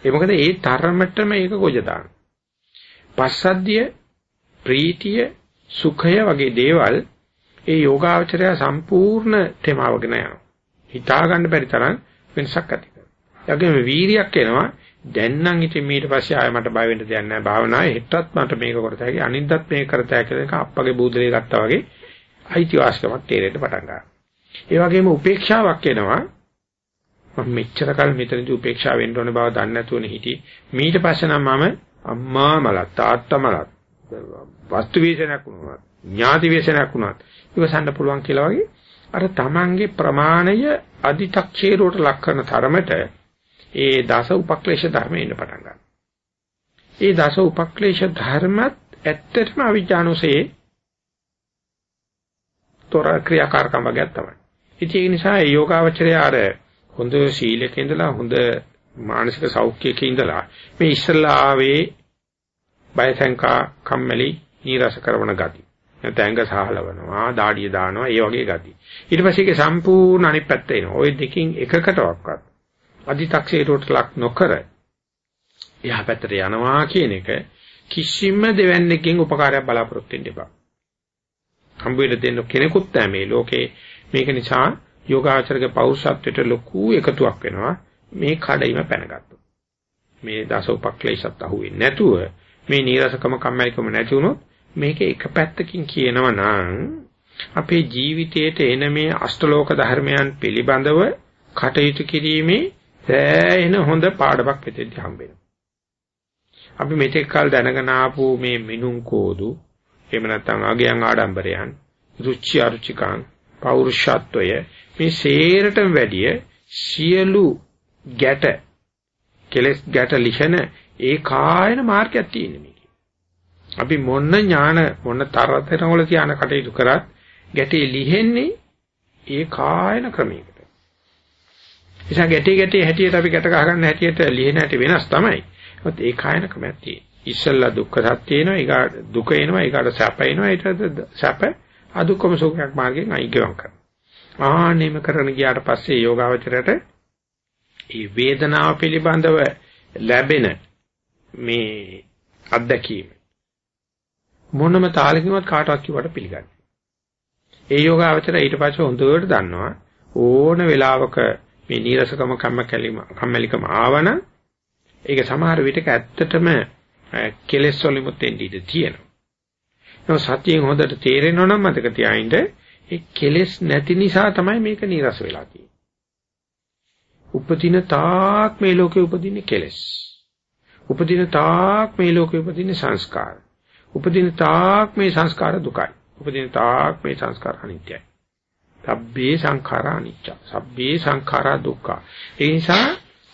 ඒ මොකද ඒ තරමටම ඒක ගොජ දාන පස්සද්ධිය ප්‍රීතිය සුඛය වගේ දේවල් ඒ යෝගාවචරය සම්පූර්ණ තේමාවගෙන යනවා. හිතා ගන්න බැරි තරම් වෙනසක් ඇති කරනවා. යගේම වීරියක් එනවා. දැන් නම් ඉතින් ඊට පස්සේ ආය මට බය වෙන්න දෙයක් නැහැ. භාවනාවේ හෙටත් මට මේක කරත හැකි අනිද්දත් මේක කරත හැකි කියලා එක අප්පගේ බූදලේ ගත්තා වගේ අයිතිවාසිකමක් තේරෙන්න පටන් ගන්නවා. ඒ වගේම උපේක්ෂාවක් එනවා. මම මෙච්චර කල් මෙතනදී උපේක්ෂා වෙන්න ඕනේ බව දන්නේ නැතුවනේ හිටියේ. ඊට පස්සේ නම් මම අම්මා මලත් තාත්තා මලත් වස්තු විශේෂණයක් වුණා ඥාති විශේෂණයක් වුණා ඉවසන්න පුළුවන් කියලා වගේ අර තමන්ගේ ප්‍රමාණය අදි탁ෂේරුවට ලක් කරන තරමට ඒ දස උපක්ලේශ ධර්ම එන්න පටන් ගන්නවා. ඒ දස උපක්ලේශ ධර්මත් ඇත්තටම අවිජානුසේ තොර ක්‍රියාකාරකම් වගේක් තමයි. ඉතින් ඒ නිසා ඒ යෝගාවචරය අර හොඳ සීලක ඉඳලා හොඳ මානසික සෞඛ්‍යයක ඉඳලා මේ ඉස්සල්ලා ආවේ බය සංකා කම්මැලි නීරස කරන ගති. නැත්නම් සහලවනවා, දාඩිය දානවා, ඒ වගේ ගති. ඊට පස්සේ ඒකේ සම්පූර්ණ අනිත් පැත්ත එනවා. ওই දෙකෙන් එකකටවත් අදි탁සේරුවට ලක් නොකර එහා පැත්තට යනවා කියන එක කිසිම දෙවන්නේකින් උපකාරයක් බලාපොරොත්තු වෙන්න එපා. හම්බ වෙන්න දෙන්න කෙනෙකුත් නැහැ මේ ලෝකේ. මේක නිසා යෝගාචරක පෞරුෂත්වයට ලොකු එකතුවක් වෙනවා. මේ කඩයිම පැනගත්තා. මේ දස උපක්ලේශත් අහුවෙන්නේ නැතුව මේ නීරසකම කම්මැලිකම නැති වුණොත් මේක එක පැත්තකින් කියනවා නම් අපේ ජීවිතයේට එන මේ අෂ්ටලෝක ධර්මයන් පිළිබඳව කටයුතු කිරීමේ සෑහෙන හොඳ පාඩමක් මෙතෙන්දී හම්බෙනවා. අපි මෙතෙක් කල දැනගෙන ආපු මේ මිනුම් කෝදු එහෙම නැත්නම් අගයන් ආඩම්බරයන් රුචි අරුචිකං පෞරුෂත්වය මේ සේරටම වැඩිය සියලු ගැට කෙලස් ගැට ලිෂණ ඒ කායන මාර්ගයක් තියෙන්නේ මේකේ. අපි මොන ඥාන මොන තරතරන් වල තියාන කටයුතු කරත් ගැටේ ලිහෙන්නේ ඒ කායන ක්‍රමයකට. නිසා ගැටේ ගැටේ හැටියට අපි ගැට ගහගන්න හැටියට ලිහෙන හැටි වෙනස් තමයි. ඒත් ඒ කායන ක්‍රමයක් තියෙන්නේ. ඉස්සල්ලා දුක්ඛ සත්‍ය එනවා, ඊගා දුක එනවා, ඊගාට සැප එනවා, ඊට සැප අදුක්කම සුඛයක් මාර්ගයෙන් අයිගවම් කරනවා. ආනෙම කරන ගියාට පස්සේ යෝගාවචරයට මේ වේදනාව පිළිබඳව ලැබෙන මේ අත්දැකීම මොනම තාලකින්වත් කාටවත් කිව්වට පිළිගන්නේ. ඒ යෝගාවචර ඊට පස්සේ හොඳට දන්නවා ඕන වෙලාවක මේ නීරසකම කම්ම කැලිම කම්මැලිකම ආවන ඒක සමහර විටක ඇත්තටම කෙලෙස් වලිමුත් එන්නේ ඉඳී තියෙනවා. නෝ සතියෙන් හොඳට තේරෙනවා නම් මතක තියාගන්න ඒ කෙලෙස් නැති නිසා තමයි මේක නිරස වෙලා තියෙන්නේ. උපදින තාක් මේ ලෝකේ උපදින්නේ කෙලෙස්. උපදින තාක් මේ ලෝකේ උපදින්නේ සංස්කාර. උපදින තාක් මේ සංස්කාර දුකයි. උපදින තාක් මේ සංස්කාර අනිත්‍යයි. සබ්බේ සංඛාරා අනිච්ච. සබ්බේ සංඛාරා දුක්ඛ. ඒ නිසා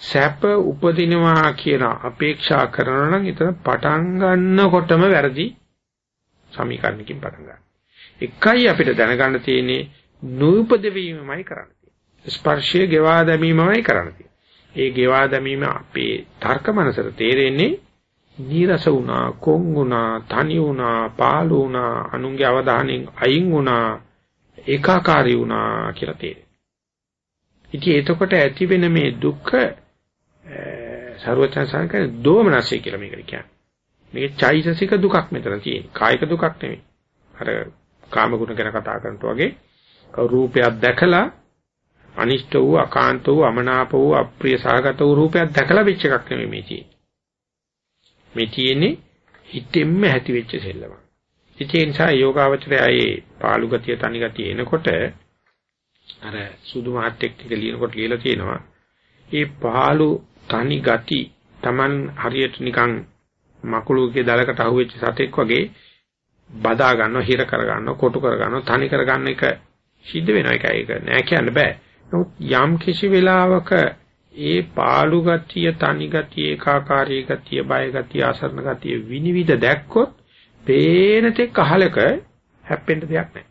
සැප උපදිනවා කියන අපේක්ෂා කරනවා නම් එතන පටන් ගන්නකොටම වැරදි සමීකරණකින් පටන් ගන්න. එකයි අපිට දැනගන්න තියෙන්නේ නූපද වීමමයි කරන්න තියෙන්නේ. ස්පර්ශයේ ගෙවා දැමීමමයි කරන්න තියෙන්නේ. ඒ ගෙවා දැමීම අපේ තර්ක මනසට තේරෙන්නේ නීරස වුණා, කොන් වුණා, තනි වුණා, පාළු වුණා, අනුන්ගේ අවධානයෙන් අයින් වුණා, ඒකාකාරී වුණා කියලා තේරෙනවා. ඉතින් එතකොට ඇති වෙන මේ දුක්ඛ ਸਰවචන් සංකේ දෝමනසය කියලා මේකට කියන්නේ. මේක චෛතසික දුකක් මෙතන තියෙන්නේ. කායික දුකක් නෙමෙයි. අර කාම ගුණ ගැන කතා කරනකොට වගේ රූපයක් දැකලා අනිෂ්ට වූ අකාන්ත වූ අමනාප වූ අප්‍රිය සහගත වූ රූපයක් දැකලා වෙච්ච එකක් නෙමෙයි මේ තියෙන්නේ. මේ තියෙන්නේ හිතෙන්ම ඇති වෙච්ච සෙල්ලමක්. ඒ නිසා යෝගාවචරයයේ පාළු ගතිය තනි ගතිය එනකොට අර සුදු මාට්ටෙක් ටික ලියනකොට ලියලා තියෙනවා. ඒ පාළු තනි ගති Taman හරියට නිකන් මකුළුගේ දලකට අහුවෙච්ච සතෙක් වගේ බදා ගන්නවා හිර කර ගන්නවා කොටු කර ගන්නවා තනි කර ගන්න එක සිද්ධ වෙනවා. ඒක ඒක නෑ කියන්න බෑ. නමුත් යම් කිසි වෙලාවක ඒ පාළු ගතිය තනි ගතිය ඒකාකාරී ගතිය බය ගතිය ආසරණ ගතිය විනිවිද දැක්කොත් පේන තෙක් අහලක හැප්පෙන්න දෙයක් නෑ.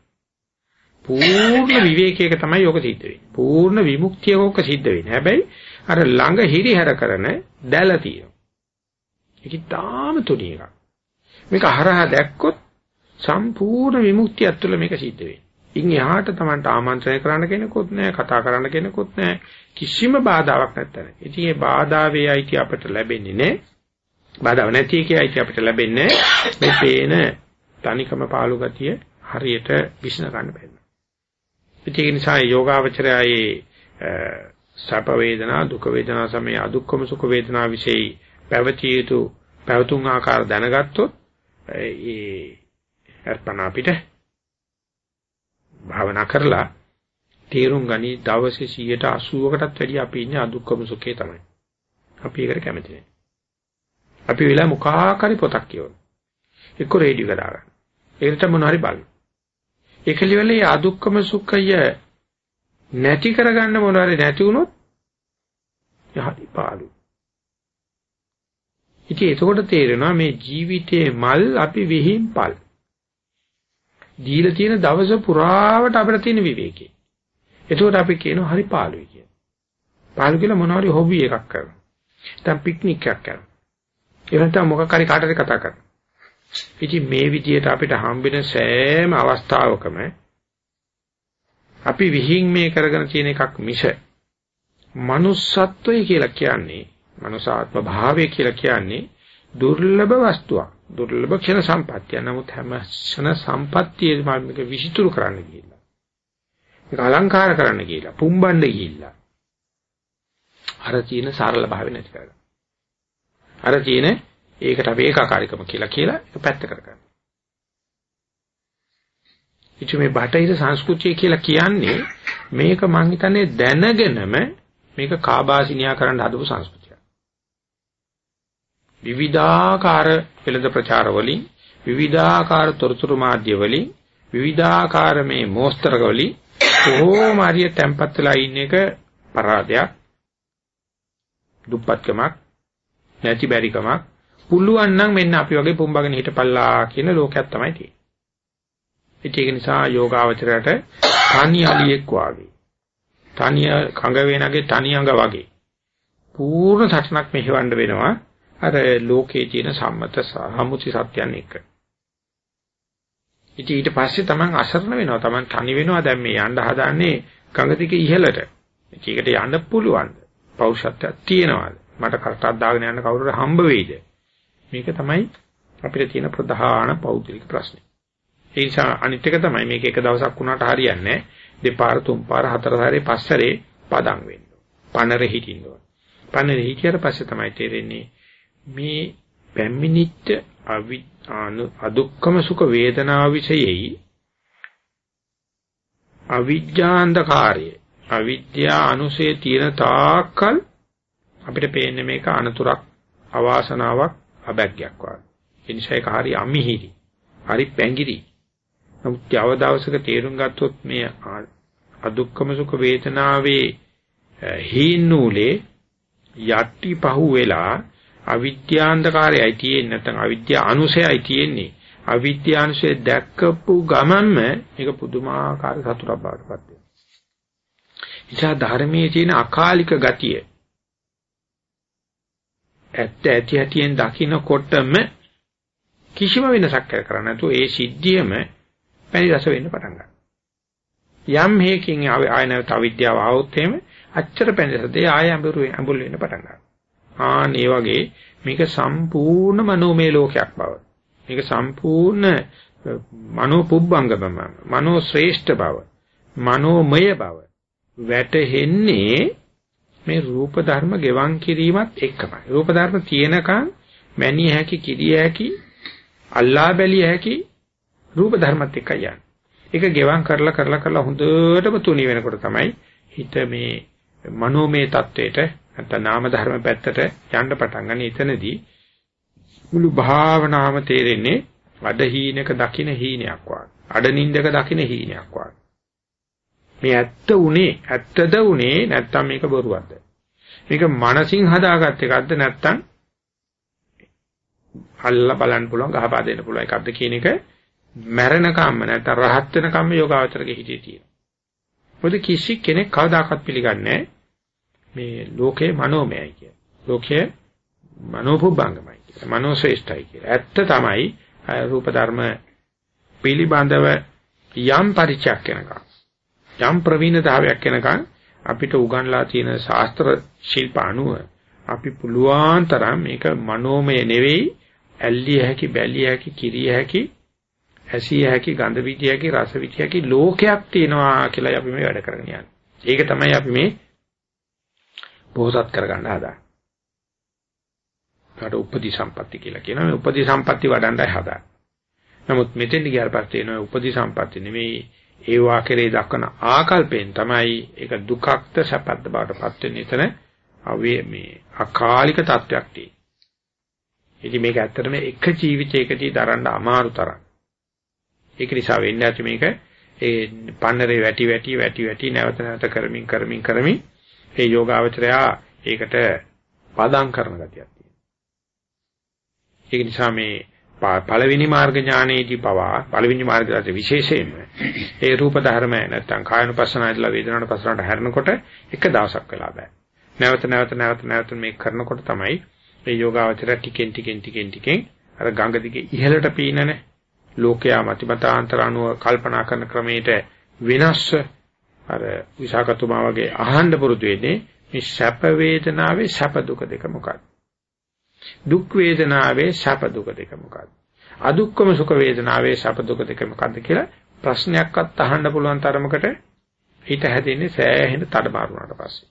පූර්ණ විවේකයක තමයි යෝග සිද්ධ වෙන්නේ. පූර්ණ විමුක්තියක සිද්ධ වෙන්නේ. හැබැයි අර ළඟ හිරිහැර කරන දැල තියෙනවා ඒක තාම තුනි එකක් මේක හරහා දැක්කොත් සම්පූර්ණ විමුක්තියත් තුළ මේක සිද්ධ වෙන්නේ. ඉන් එහාට Tamanට ආමන්ත්‍රණය කරන්න කෙනෙකුත් නැහැ, කතා කරන්න කෙනෙකුත් නැහැ, කිසිම බාධාවක් නැත්තන. ඉතින් මේ බාධාවේ අයිති අපිට ලැබෙන්නේ නැහැ. බාධාව නැති එකේ අයිති අපිට ලැබෙන්නේ මේ පේන තනිකම පාළු ගතිය හරියට විශ්න ගන්න බැහැ. ඒක නිසා යෝගාවචරයේ සැප වේදනා, දුක වේදනා සමේ අදුක්කම සුඛ වේදනා વિશેයි පැවතිය යුතු පැවතුම් ආකාර දැනගත්තොත් ඒ අර්පණ අපිට භාවනා කරලා තේරුම් ගනි දවසේ 180කටත් වැඩිය අපි ඉන්නේ අදුක්කම සුඛේ තමයි. අපි ඒකට කැමති නෑ. අපි වෙලා මොකාකාරි පොතක් කියවන. එක්ක රේඩියෝ එක දාගන්න. ඒකට මොන හරි බලන්න. ඒකලිවල මේ අදුක්කම සුඛය නැති කරගන්න මොන හරි නැති වුණොත් යහටි පාළු. ඉතින් එතකොට තේරෙනවා මේ ජීවිතයේ මල් අපි විහිම්පල්. දීලා තියෙන දවස පුරාවට අපිට තියෙන විවේකේ. එතකොට අපි කියනවා හරි පාළුයි කියලා. පාළු කියලා මොනවා හරි හොබි එකක් කරනවා. නැත්නම් පික්නික් එකක් කරනවා. ඒ නැත්නම් මොකක් හරි කාටද කතා කරනවා. ඉතින් මේ විදිහට අපිට හම්බෙන සෑම අවස්ථාවකම අපි විහිං මේ කරගෙන තියෙන එකක් මිස manussත්වය කියලා කියන්නේ මනුසාත්ම භාවය කියලා කියන්නේ දුර්ලභ වස්තුවක්. දුර්ලභ ක්ෂණ සම්පත්තිය. නමුත් හැම ක්ෂණ සම්පත්තියේම මේක විසිතුරු කරන්න ගිහිල්ලා. මේක අලංකාර කරන්න ගිහිල්ලා, පුම්බන්න ගිහිල්ලා. අර තියෙන සරල භාවය නැති කරගන්න. අර තියෙන ඒකට අපි ඒකාකාරීකම කියලා කියලා ඒක පැත්ත කරගන්න. ඉතින් මේ බටහිර සංස්කෘතිය කියලා කියන්නේ මේක මං හිතන්නේ දැනගෙනම මේක කාබාසිනියා කරන්න හදපු සංස්කෘතිය. විවිධාකාර වෙළඳ ප්‍රචාර වලින් විවිධාකාර තොරතුරු මාධ්‍ය වලින් විවිධාකාර මේ මෝස්තරක වලින් කොහොම හරි තැම්පත් වෙලා ඉන්න එක පරාදයක් දුප්පත්කමක් නැති බැරිකමක් පුළුවන් නම් මෙන්න අපි වගේ පුම්බගෙන හිටපල්ලා කියන ලෝකයක් තමයි තියෙන්නේ. ඒක නිසා යෝගාවචරයට තනි අලියෙක් වාගේ තනිය කඟ වේනගේ තනි අඟ වගේ පූර්ණ සටනක් මෙහෙවන්න වෙනවා. අර ලෝකයේ තියෙන සම්මත සම්මුති සත්‍යයන් එක. ඉතින් ඊට පස්සේ Taman අසරණ වෙනවා. Taman තනි වෙනවා. දැන් මේ යන්න හදාන්නේ ගඟ දිගේ ඉහළට. ඒකට යන්න පුළුවන්. පෞෂත්වයක් තියෙනවාද? මට කරටක් දාගෙන යන්න කවුරුර හම්බ වෙයිද? මේක තමයි අපිට තියෙන ප්‍රධාන පෞද්ගලික ප්‍රශ්නේ. ඒ නිසා අනිත් එක තමයි මේක එක දවසක් වුණාට හරියන්නේ නැහැ. දෙපාර තුන් පාර හතර සැරේ පස් සැරේ පදම් වෙන්න. පනර හිටින්න ඕන. පනර හිටියට පස්සේ තමයි තේරෙන්නේ මේ පැමිණිච්ච අදුක්කම සුඛ වේදනා විශේෂයි අවිජ්ජාන්ධකාරය අවිද්‍යා අනුසේ තියෙන තාක්කල් අපිට පේන්නේ මේක අනතුරක් අවාසනාවක් අබැග්යක් වගේ. ඒ නිසා ඒක හරි අමිහිරි. හරි පැංගිරි. නමුත් යවදවසක තේරුම් ගත්තොත් මේ අදුක්කම සුඛ වේදනාවේ හීනූලේ යටි පහු වෙලා අවිද්‍යාන්ධකාරයයි තියෙන්නේ නැත්නම් අවිද්‍යා අනුසයයි තියෙන්නේ. අවිද්‍යාංශය දැක්කපු ගමන්ම මේක පුදුමාකාර සතුටක් බවට පත් වෙනවා. ඉතින් ධර්මයේ තියෙන අකාලික ගතිය ඇත්ත ඇති ඇතියෙන් දකින්නකොටම කිසිම වෙනසක් කරන්නේ නැතුව ඒ සිද්ධියම පැණි රස වෙන්න පටන් ගන්නවා. යම් හේකින් ආය නැවත අවිද්‍යාව આવොත් එහෙම අච්චර පැණි රසදී ආය අඹුරු අඹුල් වෙන්න පටන් ගන්නවා. ආන් ඒ වගේ මේක සම්පූර්ණ මනෝමය ලෝකයක් බව. මේක සම්පූර්ණ මනෝ පුබ්බංගම මනෝ ශ්‍රේෂ්ඨ බව. මනෝමය බව. වැටෙන්නේ මේ රූප ධර්ම ගෙවන් කිරීමත් එක්කමයි. රූප ධර්ම තියෙනකන් මැනිය හැකි, කිරිය හැකි, අල්ලා බැලිය හැකි රූප ධර්මත් එක්ක යන්නේ. ඒක ගෙවම් කරලා කරලා කරලා හොඳටම තුනී වෙනකොට තමයි හිත මේ මනෝමය தത്വෙට නැත්නම් නාම ධර්ම පැත්තට යන්න පටන් ගන්න. එතනදී මුළු භාවනාවම තේරෙන්නේ අඩ හීනක දකින හීනයක් වගේ. අඩ නින්දක දකින හීනයක් වගේ. මේ ඇත්ත උනේ ඇත්තද උනේ නැත්නම් මේක බොරුවක්ද? මේක මනසින් හදාගත් එකක්ද නැත්නම් අල්ලා බලන්න පුළුවන් ගහපා දෙන්න පුළුවන් එකක්ද කියන එක මැරෙන කම්ම නැත්නම් රහත් වෙන කම්ම යෝගාවචරගේ හිතේ තියෙනවා. මොකද කිසි කෙනෙක් කවදාකවත් පිළිගන්නේ මේ ලෝකේ මනෝමයයි කිය. ලෝකයේ මනෝපුබ්බංගමයි කිය. මනෝශ්‍රේෂ්ඨයි කිය. ඇත්ත තමයි රූප ධර්ම පිළිබඳව යම් පරිචයක් වෙනකම් යම් ප්‍රවීණතාවයක් වෙනකන් අපිට උගන්ලා තියෙන ශාස්ත්‍ර ශිල්ප අනුව අපි පුළුවන් තරම් මේක මනෝමය නෙවෙයි ඇල්ලිය හැකි බැලිය හැකි කිරිය හැකි ඇසිය හැකි ගඳ විදිය හැකි රස විදිය හැකි ලෝකයක් තියෙනවා කියලා අපි මේ වැඩ කරගෙන යන්නේ. ඒක තමයි අපි මේ බෝසත් කරගන්න හදාන්නේ. කාට උපදි සම්පatti කියලා කියනවා. මේ උපදි සම්පatti වඩන්නයි හදාන්නේ. නමුත් මෙතෙන් ගියාට පස්සේ එනවා උපදි සම්පatti නෙමෙයි ඒ වාකරේ දක්වන ආකල්පයෙන් තමයි ඒක දුකක්ද සැපක්ද බවට පත් වෙන්නේ එතන අවේ මේ අකාලික තත්වයක් තියෙන්නේ. ඉතින් මේක ඇත්තටම එක ජීවිතයකදී දරන්න අමාරු තරම්. ඒක නිසා වෙන්නේ නැති මේක ඒ පන්නරේ වැටි වැටි වැටි වැටි නැවත නැවත කරමින් කරමින් කරමින් ඒ යෝගාවචරයා ඒකට පදම් කරන ගතියක් තියෙනවා. ඒක නිසා මේ පළවෙනි මාර්ග ඥානයේදී පවා පළවෙනි මාර්ගයට විශේෂයෙන්ම ඒ රූප ධර්ම නැත්තම් කායනුපස්සනාවදලා වේදනානුපස්සනාවට හැරෙනකොට එක දවසක් වෙලා බෑ. නැවත නැවත නැවත නැවත මේක කරනකොට තමයි මේ යෝගාවචර ටිකෙන් ටිකෙන් ටිකෙන් ටිකෙන් අර ගඟ දිගේ ඉහළට පීනන ලෝකයා මතිමතාන්තර අනුව කල්පනා කරන ක්‍රමයට වෙනස් අර විසාකතුමා වගේ අහන්න පුරුදු වෙන්නේ මේ සැප වේදනාවේ සැප දුක දෙක මොකක්ද? දුක් වේදනාවේ සැප දුක දෙක මොකක්ද? අදුක්කම සුඛ වේදනාවේ සැප දුක දෙක මොකක්ද කියලා ප්‍රශ්නයක්වත් අහන්න පුළුවන් තරමකට හිත හැදෙන්නේ සෑහෙන තඩමාරුණාට පස්සේ.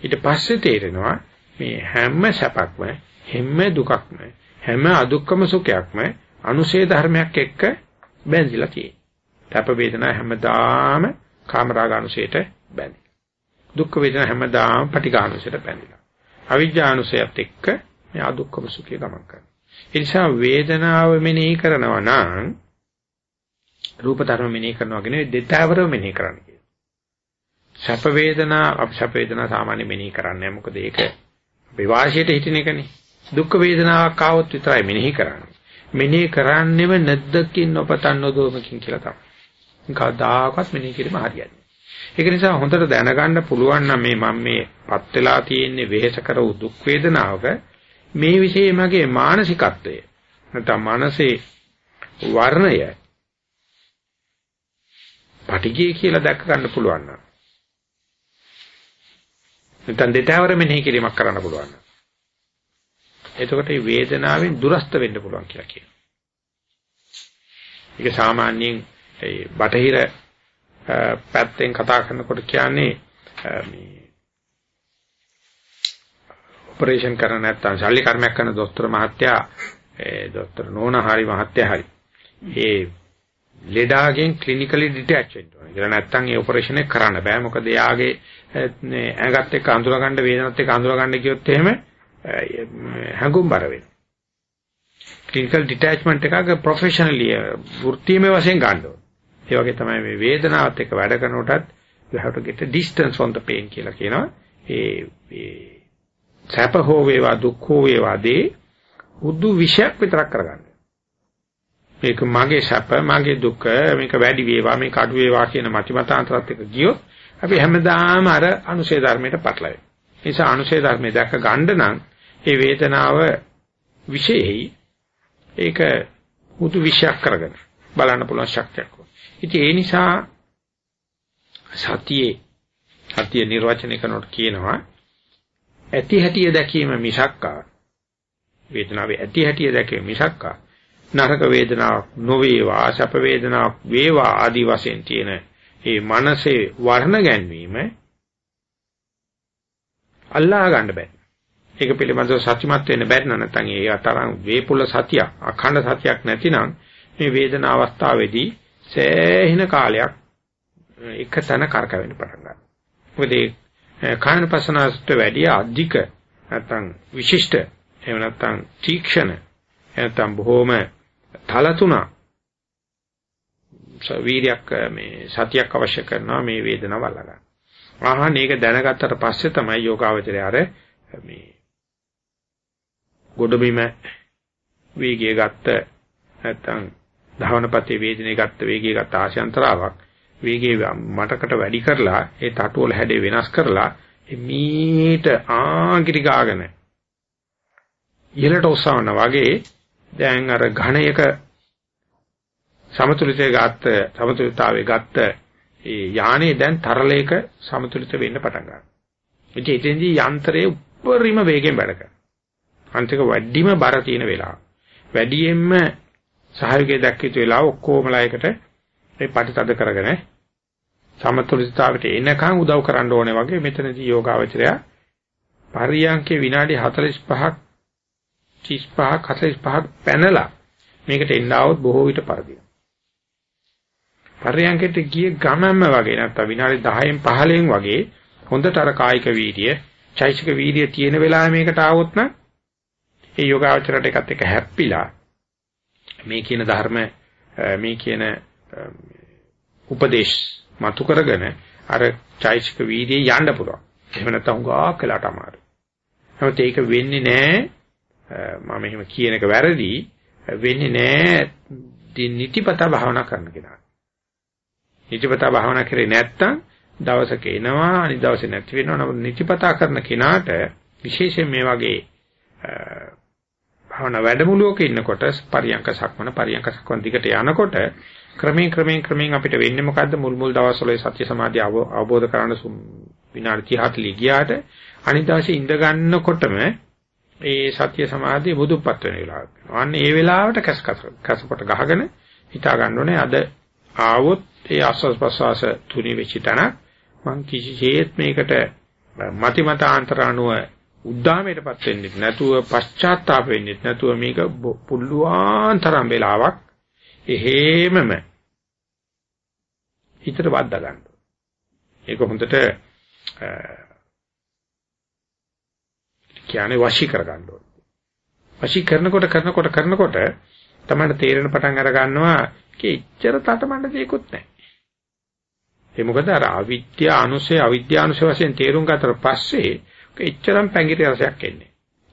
ඊට පස්සේ තේරෙනවා මේ හැම සැපක්ම හැම දුකක්ම හැම අදුක්කම සුඛයක්ම අනුශේ ධර්මයක් එක්ක බැඳිලා තියෙනවා. තප වේදනා හැමදාම කාමරාගානුශයට බැඳි. දුක් වේදනා හැමදාම පටිඝානුශයට බැඳිලා. අවිජ්ජානුශයත් එක්ක මේ අදුක්කම සුඛය ගමන් කරනවා. ඒ නිසා වේදනාව මෙනෙහි කරනවා නම් රූප ධර්ම මෙනෙහි කරනවා කියන්නේ දෙතවරව මෙනෙහි කරන්න කියනවා. සැප වේදනා අපසැප වේදනා සාමාන්‍ය මෙනෙහි කරන්නේ මොකද ඒක අපේ වාසියට හිටින එකනේ. දුක් වේදනාවක් ආවොත් විතරයි මෙනෙහි කරන්නේ. මෙනෙහි කරන්නේම නැද්දකින් නොපතන් නොදොමකින් කියලා තමයි. කවදාකවත් මෙනෙහි කිරීම හරියන්නේ. ඒක නිසා හොඳට දැනගන්න පුළුවන් නම් මේ මම මේ පත් වෙලා තියෙන්නේ වෙහෙස කර වූ දුක් වේදනාවක මේ વિશે මගේ මානසිකත්වය නැත්නම් මනසේ වර්ණය පටිගය කියලා දැක ගන්න පුළුවන් නම් නැත්නම් දෙතවර මෙනෙහි කිරීමක් කරන්න පුළුවන් නම් එතකොට මේ වේදනාවෙන් දුරස්ත වෙන්න පුළුවන් කියලා කියනවා. ඒක සාමාන්‍යයෙන් ඒ බටහිර පැත්තෙන් කතා කරනකොට කියන්නේ මේ ඔපරේෂන් කරන නැත්නම් ශල්‍ය කර්මයක් කරන දොස්තර මහත්තයා ඒ දොස්තර නෝනා හරි මහත්තයා හරි ඒ ලෙඩාගෙන් ක්ලිනිකලි ඩිටැච් වෙන්න ඕනේ. ඒක නැත්තම් ඒ ඔපරේෂන් එක කරන්න බෑ. මොකද එයාගේ ඇඟත් එක්ක අඳුරගන්න වේදනත් එක්ක අඳුරගන්න කියොත් එහෙම හැඟුම්බර වෙනවා. ක්ලිනිකල් ඩිටැච්මන්ට් එකක ප්‍රොෆෙෂනලි වෘත්තීයම වශයෙන් ගන්න ඕනේ. ඒ වගේ තමයි මේ වේදනාවත් එක්ක වැඩ කරනකොටත් you have to get a distance from the pain කියලා කියනවා. ඒ ඒ සැප හෝ වේවා දුක් හෝ වේවා දේ උදු විශයක් විතරක් කරගන්න. මේක මගේ සැප මගේ දුක මේක වැඩි වේවා මේක අඩු වේවා කියන මතිමතාන්තරත් එක්ක ගියොත් අපි හැමදාම අර අනුශේ ධර්මයට පටලවෙනවා. ඒ නිසා අනුශේ ධර්මයේ දැක ගන්න නම් ඒ වේදනාව විශේෂයි ඒක උදු විශයක් කරගෙන බලන්න පුළුවන් ශක්තියක්. ඉතින් ඒ නිසා සතියේ සතිය නිර්වචනය කරනකොට කියනවා ඇති හැටිය දැකීම මිසක්කා වේදනාවේ ඇති හැටිය දැකීම මිසක්කා නරක වේදනාවක් නොවේවා සැප වේදනාවක් වේවා ආදි වශයෙන් තියෙන මේ මනසේ වර්ණ ගැන්වීම අල්ලා ගන්න බෑ. ඒක පිළිබඳව සත්‍යමත් වෙන්න බැරි නම් නැත්නම් ඒ අතරම් වේපුල සතියක් අඛණ්ඩ සතියක් නැතිනම් මේ වේදනා අවස්ථාවේදී සෑහෙන කාලයක් එක තැන කරකවෙන්න පටන් ගන්නවා. මොකද ඒ කායනපසනාවට වැඩිය අධික නැත්නම් විශිෂ්ට එහෙම නැත්නම් තීක්ෂණ නැත්නම් බොහොම තලතුණා වීර්යයක් මේ සතියක් අවශ්‍ය කරනවා මේ වේදනාව අල්ලගන්න. ආහන මේක දැනගත්තට පස්සේ තමයි යෝගාවචරය අර මේ ගොඩබිම වේගය ගත්ත නැත්නම් ධවනපතේ වේදනේ ගත්ත වේගය ගත්ත ආශයන්තරාවක් වේගය මටකට වැඩි කරලා ඒ තටුවල හැඩේ වෙනස් කරලා මීට ආගිරි ගාගෙන ඉහළට ඔසවන වගේ දැන් අර ඝණයක සමතුලිතය ගත්ත සමතුලිතතාවයේ ගත්ත ඒ යානේ දැන් තරලයක සමතුලිත වෙන්න පටන් ගන්නවා. ඉතින් එතෙන්දී යන්ත්‍රයේ උපරිම වේගෙන් වැඩ කරනවා. අන්තික වැඩිම බර තියෙන වෙලාව. වැඩියෙන්ම සහයෝගය දක්විතු වෙලාව ඔක්කොමලා එකට මේ පටිතද කරගෙන සමතුලිතතාවයට එනකන් උදව් කරන්න ඕනේ වගේ මෙතනදී යෝගාවචරය පරියන්කේ විනාඩි 45ක් 35ක් 45ක් පැනලා මේකට එන්න આવොත් බොහෝ විට පරදිනවා. පරියන්කෙට ගිය ගමම වගේ නැත්නම් විනාඩි 10න් 15න් වගේ හොඳට අර කායික වීර්ය, චෛසික වීර්ය තියෙන වෙලාවෙ මේකට આવොත් නම් ඒ යෝගාවචරයට එකත් එක හැප්පිලා මේ කියන ධර්ම මේ කියන උපදේශ මතු කරගෙන අර චෛසික වීර්යය යන්න පුළුවන්. එහෙම නැත්නම් උගා කළාට අමාරුයි. නමුත් ඒක වෙන්නේ නැහැ මම එහෙම කියන එක වැරදි වෙන්නේ නැහැ නිතිපත භාවනා කරන කෙනා. නිතිපත භාවනා කරේ නැත්තම් දවසක එනවා අනිත් දවසේ නැති වෙනවා. නමුත් නිතිපත කරන කෙනාට විශේෂයෙන් මේ වගේ භාවනා වැඩමුළුවක ඉන්නකොට පරියංක සක්මන පරියංක සක්මන දිගට යනකොට ක්‍රමයෙන් ක්‍රමයෙන් ක්‍රමයෙන් අපිට වෙන්නේ මොකද්ද මුල් මුල් දවස්වල සත්‍ය සමාධිය අවබෝධ කරගන්න විනාඩි 30 40 ගියාට අනිත් දවසේ ඉඳ ගන්නකොටම ඒ සත්‍ය සමාධිය බුදුපත් වෙන වෙලාවක්. අන්න ඒ වෙලාවට කැස් කැසපට ගහගෙන හිතා ගන්න ඕනේ අද ආවොත් ඒ ආස්වාස් ප්‍රසවාස තුනි වෙච්ච තැන මං කිසිසේත් මේකට මති මතාන්තර අනුව උද්දාමයටපත් වෙන්නේ නැතුව පශ්චාත්තාප වෙන්නේ නැතුව මේක පුල්ලුවාන් තරම් වෙලාවක් එහෙමම හිතට වද්දා ගන්න. ඒක හොඳට කියන්නේ වශී කර ගන්න ඕනේ. වශී කරනකොට කරනකොට කරනකොට තමයි තේරෙන පටන් අර ගන්නවා කිච්චර තටමඬ දෙයක්වත් නැහැ. ඒ මොකද අර අවිද්‍යා අනුසය අවිද්‍යානුසය වශයෙන් තේරුම් ගත්තට පස්සේ එච්චරම් පැංගිරි රසයක් එන්නේ.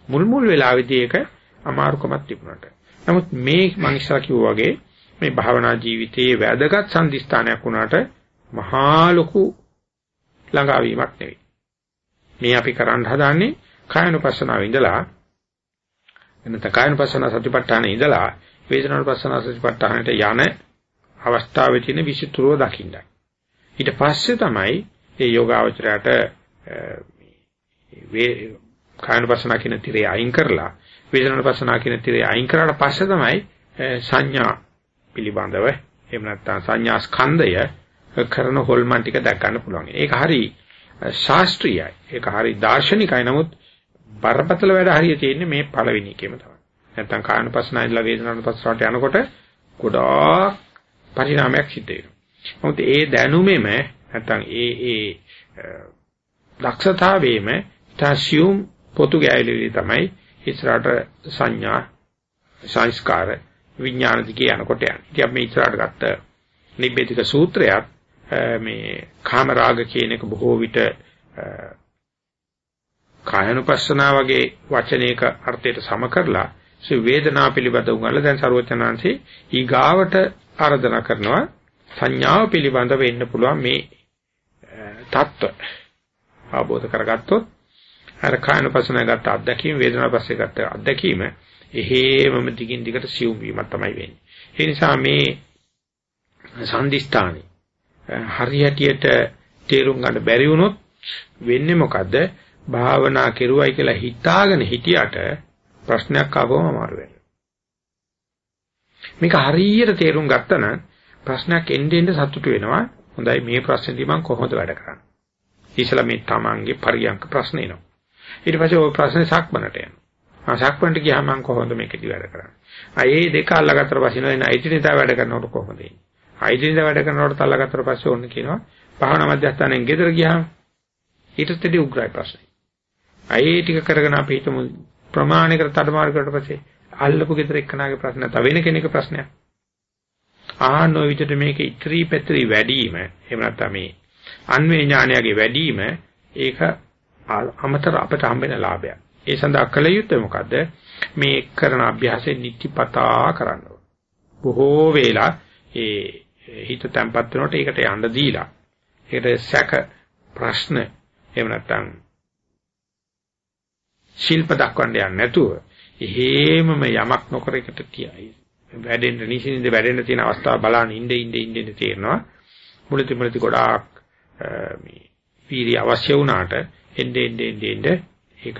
මුල් මුල් වෙලාවේදී ඒක අමාරුකමක් තිබුණාට. නමුත් මේ මං ඉස්සර කිව්වා වගේ මේ භාවනා ජීවිතයේ වැදගත් සම්දිස්ථානයක් වුණාට මහා ලොකු ළඟාවීමක් නෙවෙයි. මේ අපි කරන්න හදාන්නේ කායනුපස්සනාව ඉඳලා එනත කායනුපස්සන සතිපට්ඨාන ඉඳලා වේදනානුපස්සන සතිපට්ඨානට යන අවස්ථාවේ තියෙන විචිත්‍රව දකින්නයි. ඊට පස්සේ තමයි මේ යෝගාවචරයට වේ කායනුපස්සන කියන තිරේ අයින් කරලා වේදනානුපස්සන කියන තිරේ අයින් කරාට පස්සේ තමයි සංඥා පිළිබඳව එහෙම නැත්නම් සංඥා ස්කන්ධය කරන හොල්මන් ටික දැක් ගන්න පුළුවන්. ඒක හරි ශාස්ත්‍රීයයි. ඒක හරි දාර්ශනිකයි. නමුත් බරපතල වැඩ හරිය තියෙන්නේ මේ පළවෙනි එකේම තමයි. නැත්නම් කායනුපස්සනාවේදලා වේදනානුපස්සනාවට යනකොට ගොඩාක් පරිණාමයක් සිද්ධ වෙනවා. නමුත් ඒ දැනුමෙම නැත්නම් ඒ ඒ දක්ෂතාවයේම තාසියුම් පොතු ගැයලෙලි තමයි ඉස්සරහට සංඥා සංස්කාර විඥාන දිගේ යනකොට යන්නේ. ඉතින් අපි ඉස්සරහට ගත්ත නිබ්බේධික සූත්‍රයත් මේ කාම රාග කියන එක බොහෝ විට කායනුපස්සනා වගේ වචනයක අර්ථයට සම කරලා සි වේදනා පිළිබඳ උගල දැන් ਸਰවචනාංශී ඊගාවට ආර්දනා කරනවා සංඥාව පිළිබඳ වෙන්න පුළුවන් මේ தত্ত্ব අවබෝධ කරගත්තොත් අර කායනුපස්සනා ගත්ත අත්දැකීම වේදනාව පස්සේ ගත්ත අත්දැකීම එහෙමම දිගින් දිගට සියුම් වීමක් තමයි වෙන්නේ. ඒ නිසා මේ සම්දිස්ථානේ හරියටියට තේරුම් ගන්න බැරි වුණොත් වෙන්නේ මොකද? භාවනා කෙරුවයි කියලා හිතාගෙන හිටියට ප්‍රශ්නයක් ආවම අමාරු වෙනවා. මේක හරියට තේරුම් ගත්තා නම් ප්‍රශ්නයක් එන්නේ එන්නේ සතුටු වෙනවා. හොඳයි මේ ප්‍රශ්නේදී මම කොහොමද වැඩ කරන්නේ? ඉතලා මේ තමන්ගේ පරියන්ක ප්‍රශ්න එනවා. ඊට පස්සේ ওই ප්‍රශ්නේ සක්මනට යනවා. ආ සක්මනට ගියාම මම කොහොමද මේකදී වැඩ කරන්නේ? ආ මේ දෙක අල්ලගත්තට පස්සේ නෝ එන අයිතිනිතා වැඩ කරනකොට කොහොමද එන්නේ? අයිතිනිතා වැඩ කරනකොට අල්ලගත්තට පස්සේ ඕන්න කියනවා භාවනා මධ්‍යස්ථානෙන් ගෙදර ගියාම ඊටත් දෙවි උග්‍රයි ප්‍රශ්නේ. අයේ ටික කරගෙන අපි හිතමු ප්‍රමාණිකර තඩමාරු කරලා පස්සේ අල්ලපු ගෙදර එක්කනාගේ ප්‍රශ්න තව වෙන කෙනෙකුගේ ප්‍රශ්නයක්. ආහන ඔය විදිහට මේක ඉත්‍රි පැත්‍රි වැඩිම එහෙම නැත්නම් මේ අන්වේ ඥානයගේ වැඩිම ඒක අමතර අපට හම්බෙන ලාභයක්. ඒ සඳහා කළ යුත්තේ මොකද්ද? මේ කරන අභ්‍යාසයෙන් නිතිපතා කරන්න බොහෝ වෙලා ඒ හිත තැම්පත් වෙනකොට ඒකට යන්න දීලා ඒකට සැක ප්‍රශ්න එහෙම නැත්නම් ශිල්ප දක්වන්න යන්නේ නැතුව එහෙමම යමක් නොකර එකට කියයි. වැඩෙන්න නිසින්ද වැඩෙන්න තියෙන අවස්ථාව බලන්න ඉnde ඉnde ඉnde තේරෙනවා. මුලති මුලති ගොඩාක් මේ වීර්ය අවශ්‍ය වුණාට එnde එnde එnde ඒක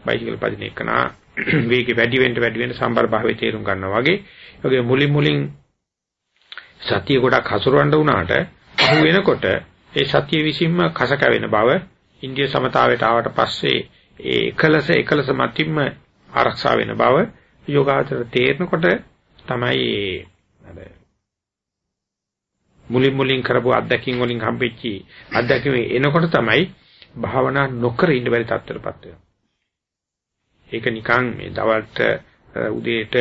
බයිසිකල් පදින එකනා <clears throat> වේගෙ වැඩි වෙන්න වැඩි වෙන්න සම්බර භාවයේ තේරුම් ගන්නවා වගේ. ඒගේ මුලින් මුලින් සතිය ගොඩක් හසුරවන්න වුණාට අහු වෙනකොට ඒ සතිය විසින්ම කස කැවෙන බව ඉන්දිය සමතාවයට ආවට පස්සේ ඒ එකලස එකලස මතින්ම ආරක්ෂා වෙන බව යෝගාචර තේරෙනකොට තමයි අර මුලින් මුලින් කරපු අත්දැකීම් වලින් හම්බෙච්චි අත්දැකීම් එනකොට තමයි භාවනා නොකර ඉන්න බැරි තත්ත්වයටපත් වෙනවා. ඒක නිකන් මේ දවල්ට උදේට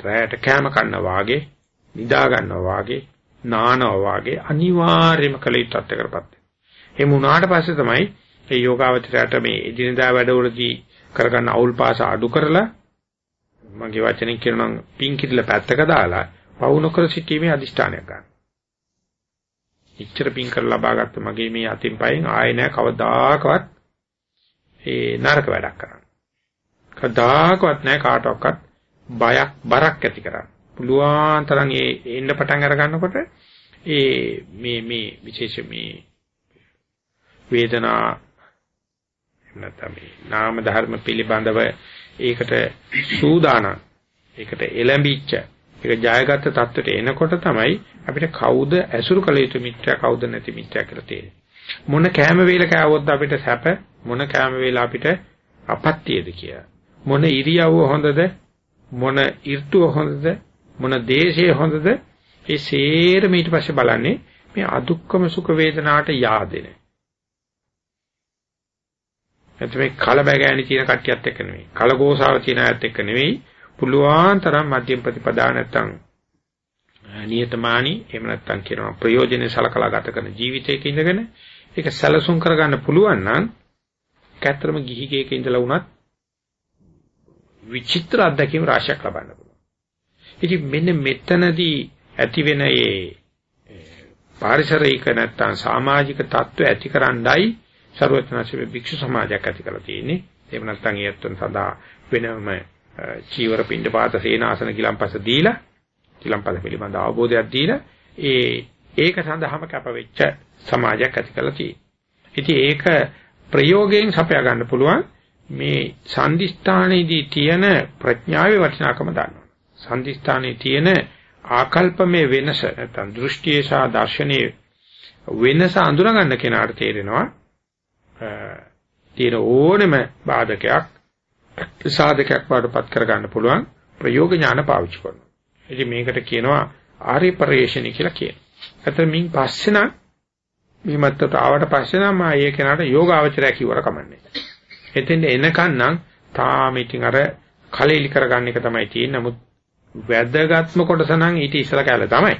රැයට කෑම කන්න වාගේ නිදා ගන්නවා වාගේ නානවා වාගේ අනිවාර්යයෙන්ම කළ යුතු තත්ත්වයකටපත් වෙනවා. එහෙම වුණාට පස්සේ තමයි ඒ යෝගාවචරයට මේ එදිනදා වැඩවලදී කරගන්න අවුල් පාස අඩු කරලා මගේ වචනෙන් කියනවා නම් පින් කිරිලා පැත්තක දාලා පවු නොකර සිටීමේ අදිෂ්ඨානයක් ගන්න. ඉච්ඡර පින් කරලා ලබාගත්ත මගේ මේ අතින් පයින් ආයෙ නෑ කවදාකවත් ඒ නරක වැඩක් කරන්න. කවදාකවත් නෑ කාටවත් බයක් බරක් ඇති කරන්න. පුළුවන් තරම් ඒ එන්න පටන් අර ගන්නකොට ඒ මේ මේ විශේෂ මේ වේදනා නැත්නම් මේ නාම ධර්ම පිළිබඳව ඒකට සූදානම් ඒකට එළඹිච්ච ඒක ජයගත්ත තත්ත්වයට එනකොට තමයි අපිට කවුද ඇසුරු කළ යුතු මිත්‍යා කවුද නැති මිත්‍යා කියලා තේරෙන්නේ මොන කෑම වේල කෑවොත් අපිට සැප මොන කෑම වේල අපිට අපත්‍යද කියලා මොන ඉරියව්ව හොඳද මොන ඍතුව හොඳද මොන දේශය හොඳද ඒ සේරම ඊට පස්සේ බලන්නේ මේ අදුක්කම සුඛ වේදනාට yaadෙන නැත්නම් මේ කලබගෑනි තියෙන කට්ටියත් එක්ක නෙවෙයි. කලගෝසාව තියෙන අයත් එක්ක නෙවෙයි. පුළුවන් තරම් මධ්‍යම ප්‍රතිපදා නැත්නම් නියතමානී එහෙම නැත්නම් කියනවා ප්‍රයෝජනෙ සලකලා ගත කරන ජීවිතයක ඉඳගෙන ඒක සැලසුම් කරගන්න පුළුවන් නම් කැතරම ගිහි ගේක ඉඳලා වුණත් විචිත්‍ර අත්දැකීම් රාශියක් ලබන්න පුළුවන්. ඉතින් මෙන්න මෙතනදී ඇති වෙන ඒ පාරිසරික නැත්නම් සමාජික තත්ත්ව ඇතිකරණ්ඩයි ਸਰවඥාචර්ය භික්ෂු සමාජයක් ඇති කරලා තියෙන්නේ. එහෙම නැත්නම් ඒත්තන් සදා වෙනම චීවර පින්ඩපාත සේනාසන කිලම්පස දීලා කිලම්පස පිළිබඳ අවබෝධයක් දීලා ඒ ඒක සඳහාම කැපවෙච්ච සමාජයක් ඇති කරලා තියෙනවා. ඉතින් ඒක ප්‍රයෝගයෙන් සපයා ගන්න පුළුවන් මේ සම්දිස්ථානයේදී තියෙන ප්‍රඥාවේ වටිනාකම දන්නවා. සම්දිස්ථානයේ තියෙන ආකල්පමේ වෙනස නැත්නම් දෘෂ්ටියේ සහ දර්ශනයේ වෙනස අඳුන ගන්න කෙනාට තේරෙනවා තියෙන ඕනෙම බාධකයක් සාධකයක් වඩපත් කර ගන්න පුළුවන් ප්‍රයෝග ඥාන පාවිච්චි කරනවා. ඉතින් මේකට කියනවා ආර්ය පරිශ්‍රණි කියලා කියනවා. අතන මින් පස්සේ නම් මේ මත්තට ආවට පස්සේ නම් මා ඒ කෙනාට යෝගාවචරය කිව්වර කමන්නේ. එතෙන්ද එනකන් නම් තාම ඉතින් අර කලෙලි කරගන්න එක තමයි තියෙන්නේ. නමුත් වැදගත්ම කොටස නම් ඊට ඉස්සලා කැල තමයි.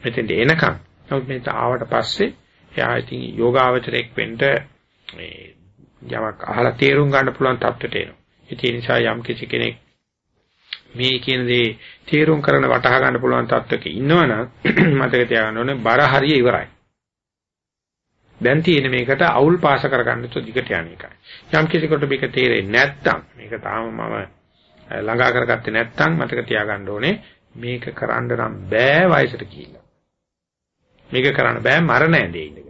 මෙතෙන්ද එනකන්. නමුත් මේක ආවට පස්සේ එයා ඉතින් යෝගාවචරයක් වෙන්න මේ යමක් අහලා තේරුම් ගන්න පුළුවන් තත්ත්වයට එනවා. ඒ නිසා යම් කිසි කෙනෙක් මේ කියන දේ තේරුම් කරන වටහා ගන්න පුළුවන් තත්ත්වයක ඉන්නවනම් <clears throat> මතක තියාගන්න ඕනේ බර හරිය ඉවරයි. දැන් තියෙන මේකට අවුල් පාස කරගන්න තු දිගට යන එකයි. යම් කිසි කොට මේක තේරෙන්නේ නැත්නම් මේක තාම මම ළඟා කරගත්තේ නැත්නම් මතක තියාගන්න ඕනේ මේක කරන්න නම් බෑ වයසට කියලා. මේක කරන්න බෑ මරණ ඇඳේ ඉඳගෙන.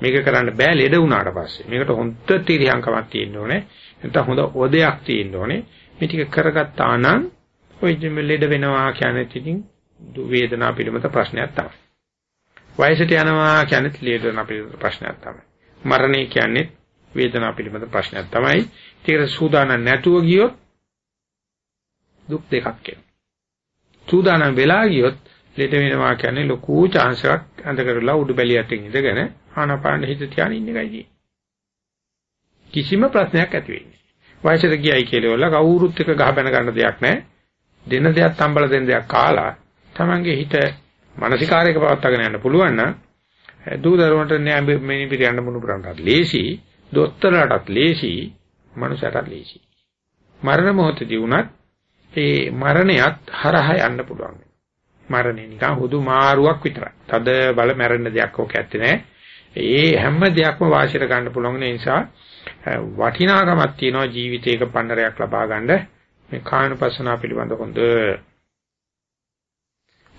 මේක කරන්න බෑ ලෙඩ වුණාට පස්සේ. මේකට හොඳ තිරියංකමක් තියෙන්න ඕනේ. නැත්නම් හොඳ ඔදයක් තියෙන්න ඕනේ. මේ ටික කරගත්තා නම් ඔය ලෙඩ වෙනවා කියන්නේ ඉතින් වේදනාව පිළිබඳ ප්‍රශ්නයක් තමයි. වයසට යනවා කියන්නේ වේදනාව පිළිබඳ ප්‍රශ්නයක් තමයි. මරණය කියන්නේ වේදනාව පිළිබඳ ප්‍රශ්නයක් තමයි. ඒකට සූදානම් නැතුව ගියොත් දුක් දෙකක් එනවා. සූදානම් වෙලා ගියොත් ලෙඩ වෙනවා කියන්නේ ලොකු chance එකක් අඳ කරලා උඩු බැලියටින් ඉඳගෙන ආනාපාන හිත තියාගෙන ඉන්න එකයි කිසිම ප්‍රශ්නයක් ඇති වෙන්නේ වයසට ගියයි කියලා වල කවුරුත් එක ගහ බැන ගන්න දෙයක් නැහැ. දෙන දෙයක් තම්බල දෙන දෙයක් කාලා Tamange හිත මානසිකාරයක පවත්වාගෙන යන්න පුළුවන් නම් දූ දරුවන්ට නෑ මේ පිළියන්න මුණු පුරන්නත් ලේසි, දොස්තරලටත් ලේසි, මනුෂයාටත් ලේසි. මරණ මොහොතදී වුණත් ඒ මරණයත් හරහා යන්න පුළුවන්. මරණය නිකන් හුදු මාරුවක් විතරයි. තද බල මැරෙන්න දෙයක් ඕක ඇත්තේ නෑ. ඒ හැම දෙයක්ම වාසියට ගන්න පුළුවන් නිසා වටිනාකමක් තියෙනවා ජීවිතයක පන්නරයක් ලබා ගන්න. මේ කායනුපස්සනා පිළිබඳ හොඳ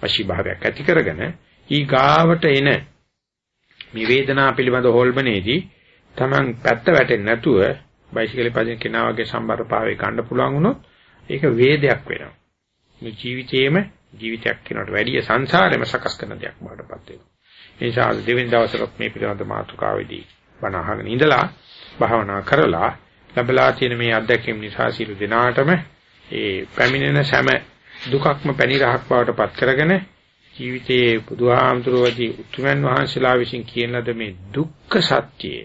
වශීභාවයක් ඇති කරගෙන ඊ ගාවට එන මේ වේදනාව පිළිබඳ හොල්මනේදී Taman පැත්ත වැටෙන්නේ නැතුව බයිසිකලේ පදින කෙනා වගේ සම්බරපාවේ ගන්න පුළුවන් වුණොත් ඒක වේදයක් වෙනවා. මේ ජීවිතේම ජීවිතයක් කියනකට වැඩිය සංසාරෙම සකස් කරන දෙයක් බාටපත් වෙනවා. ඒ නිසා දෙවෙනි දවසට මේ පිළිබඳ මාතෘකාවේදී බණ අහගෙන ඉඳලා භාවනා කරලා ලැබලා තියෙන මේ අත්දැකීම් නිසා සියලු දෙනාටම ඒ පැමිණෙන සෑම දුකක්ම පැනිරහක් බවට පත් කරගෙන ජීවිතයේ බුදුහාමුදුරුවෝදී උතුමන් වහන්සේලා විසින් කියන ලද මේ දුක්ඛ සත්‍යය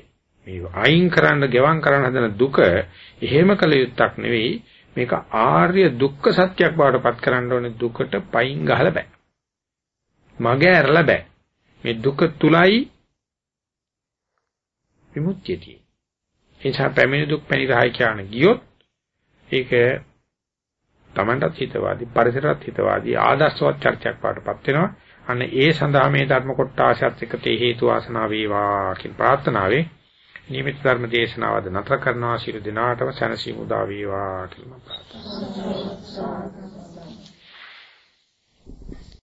මේ අයින් කරන්න ගෙවම් කරන්න හදන දුක එහෙම කළ යුත්තක් නෙවෙයි මේක ආර්ය දුක්ඛ සත්‍යයක් බවට පත් කරන්න ඕනේ දුකට පයින් ගහලා බෑ. මගේ ඇරලා බෑ. මේ දුක තුලයි විමුක්තියදී ඒ නිසා පැමිණි දුක් පැනිරහයි කියන ගියොත් ඒක Tamanටත් හිතවාදී පරිසරත් හිතවාදී ආදර්ශවත් චර්චාවක් පාටපත් වෙනවා. අන්න ඒ සඳහා මේ ධර්ම කොටාශයත් එක්ක හේතු වාසනා වේවා කියන ප්‍රාර්ථනාවේ නියමිත ධර්ම දේශනාවද නතර කරනවා. සියලු දිනාටම සැනසීම උදා වේවා කියලා ප්‍රාර්ථනා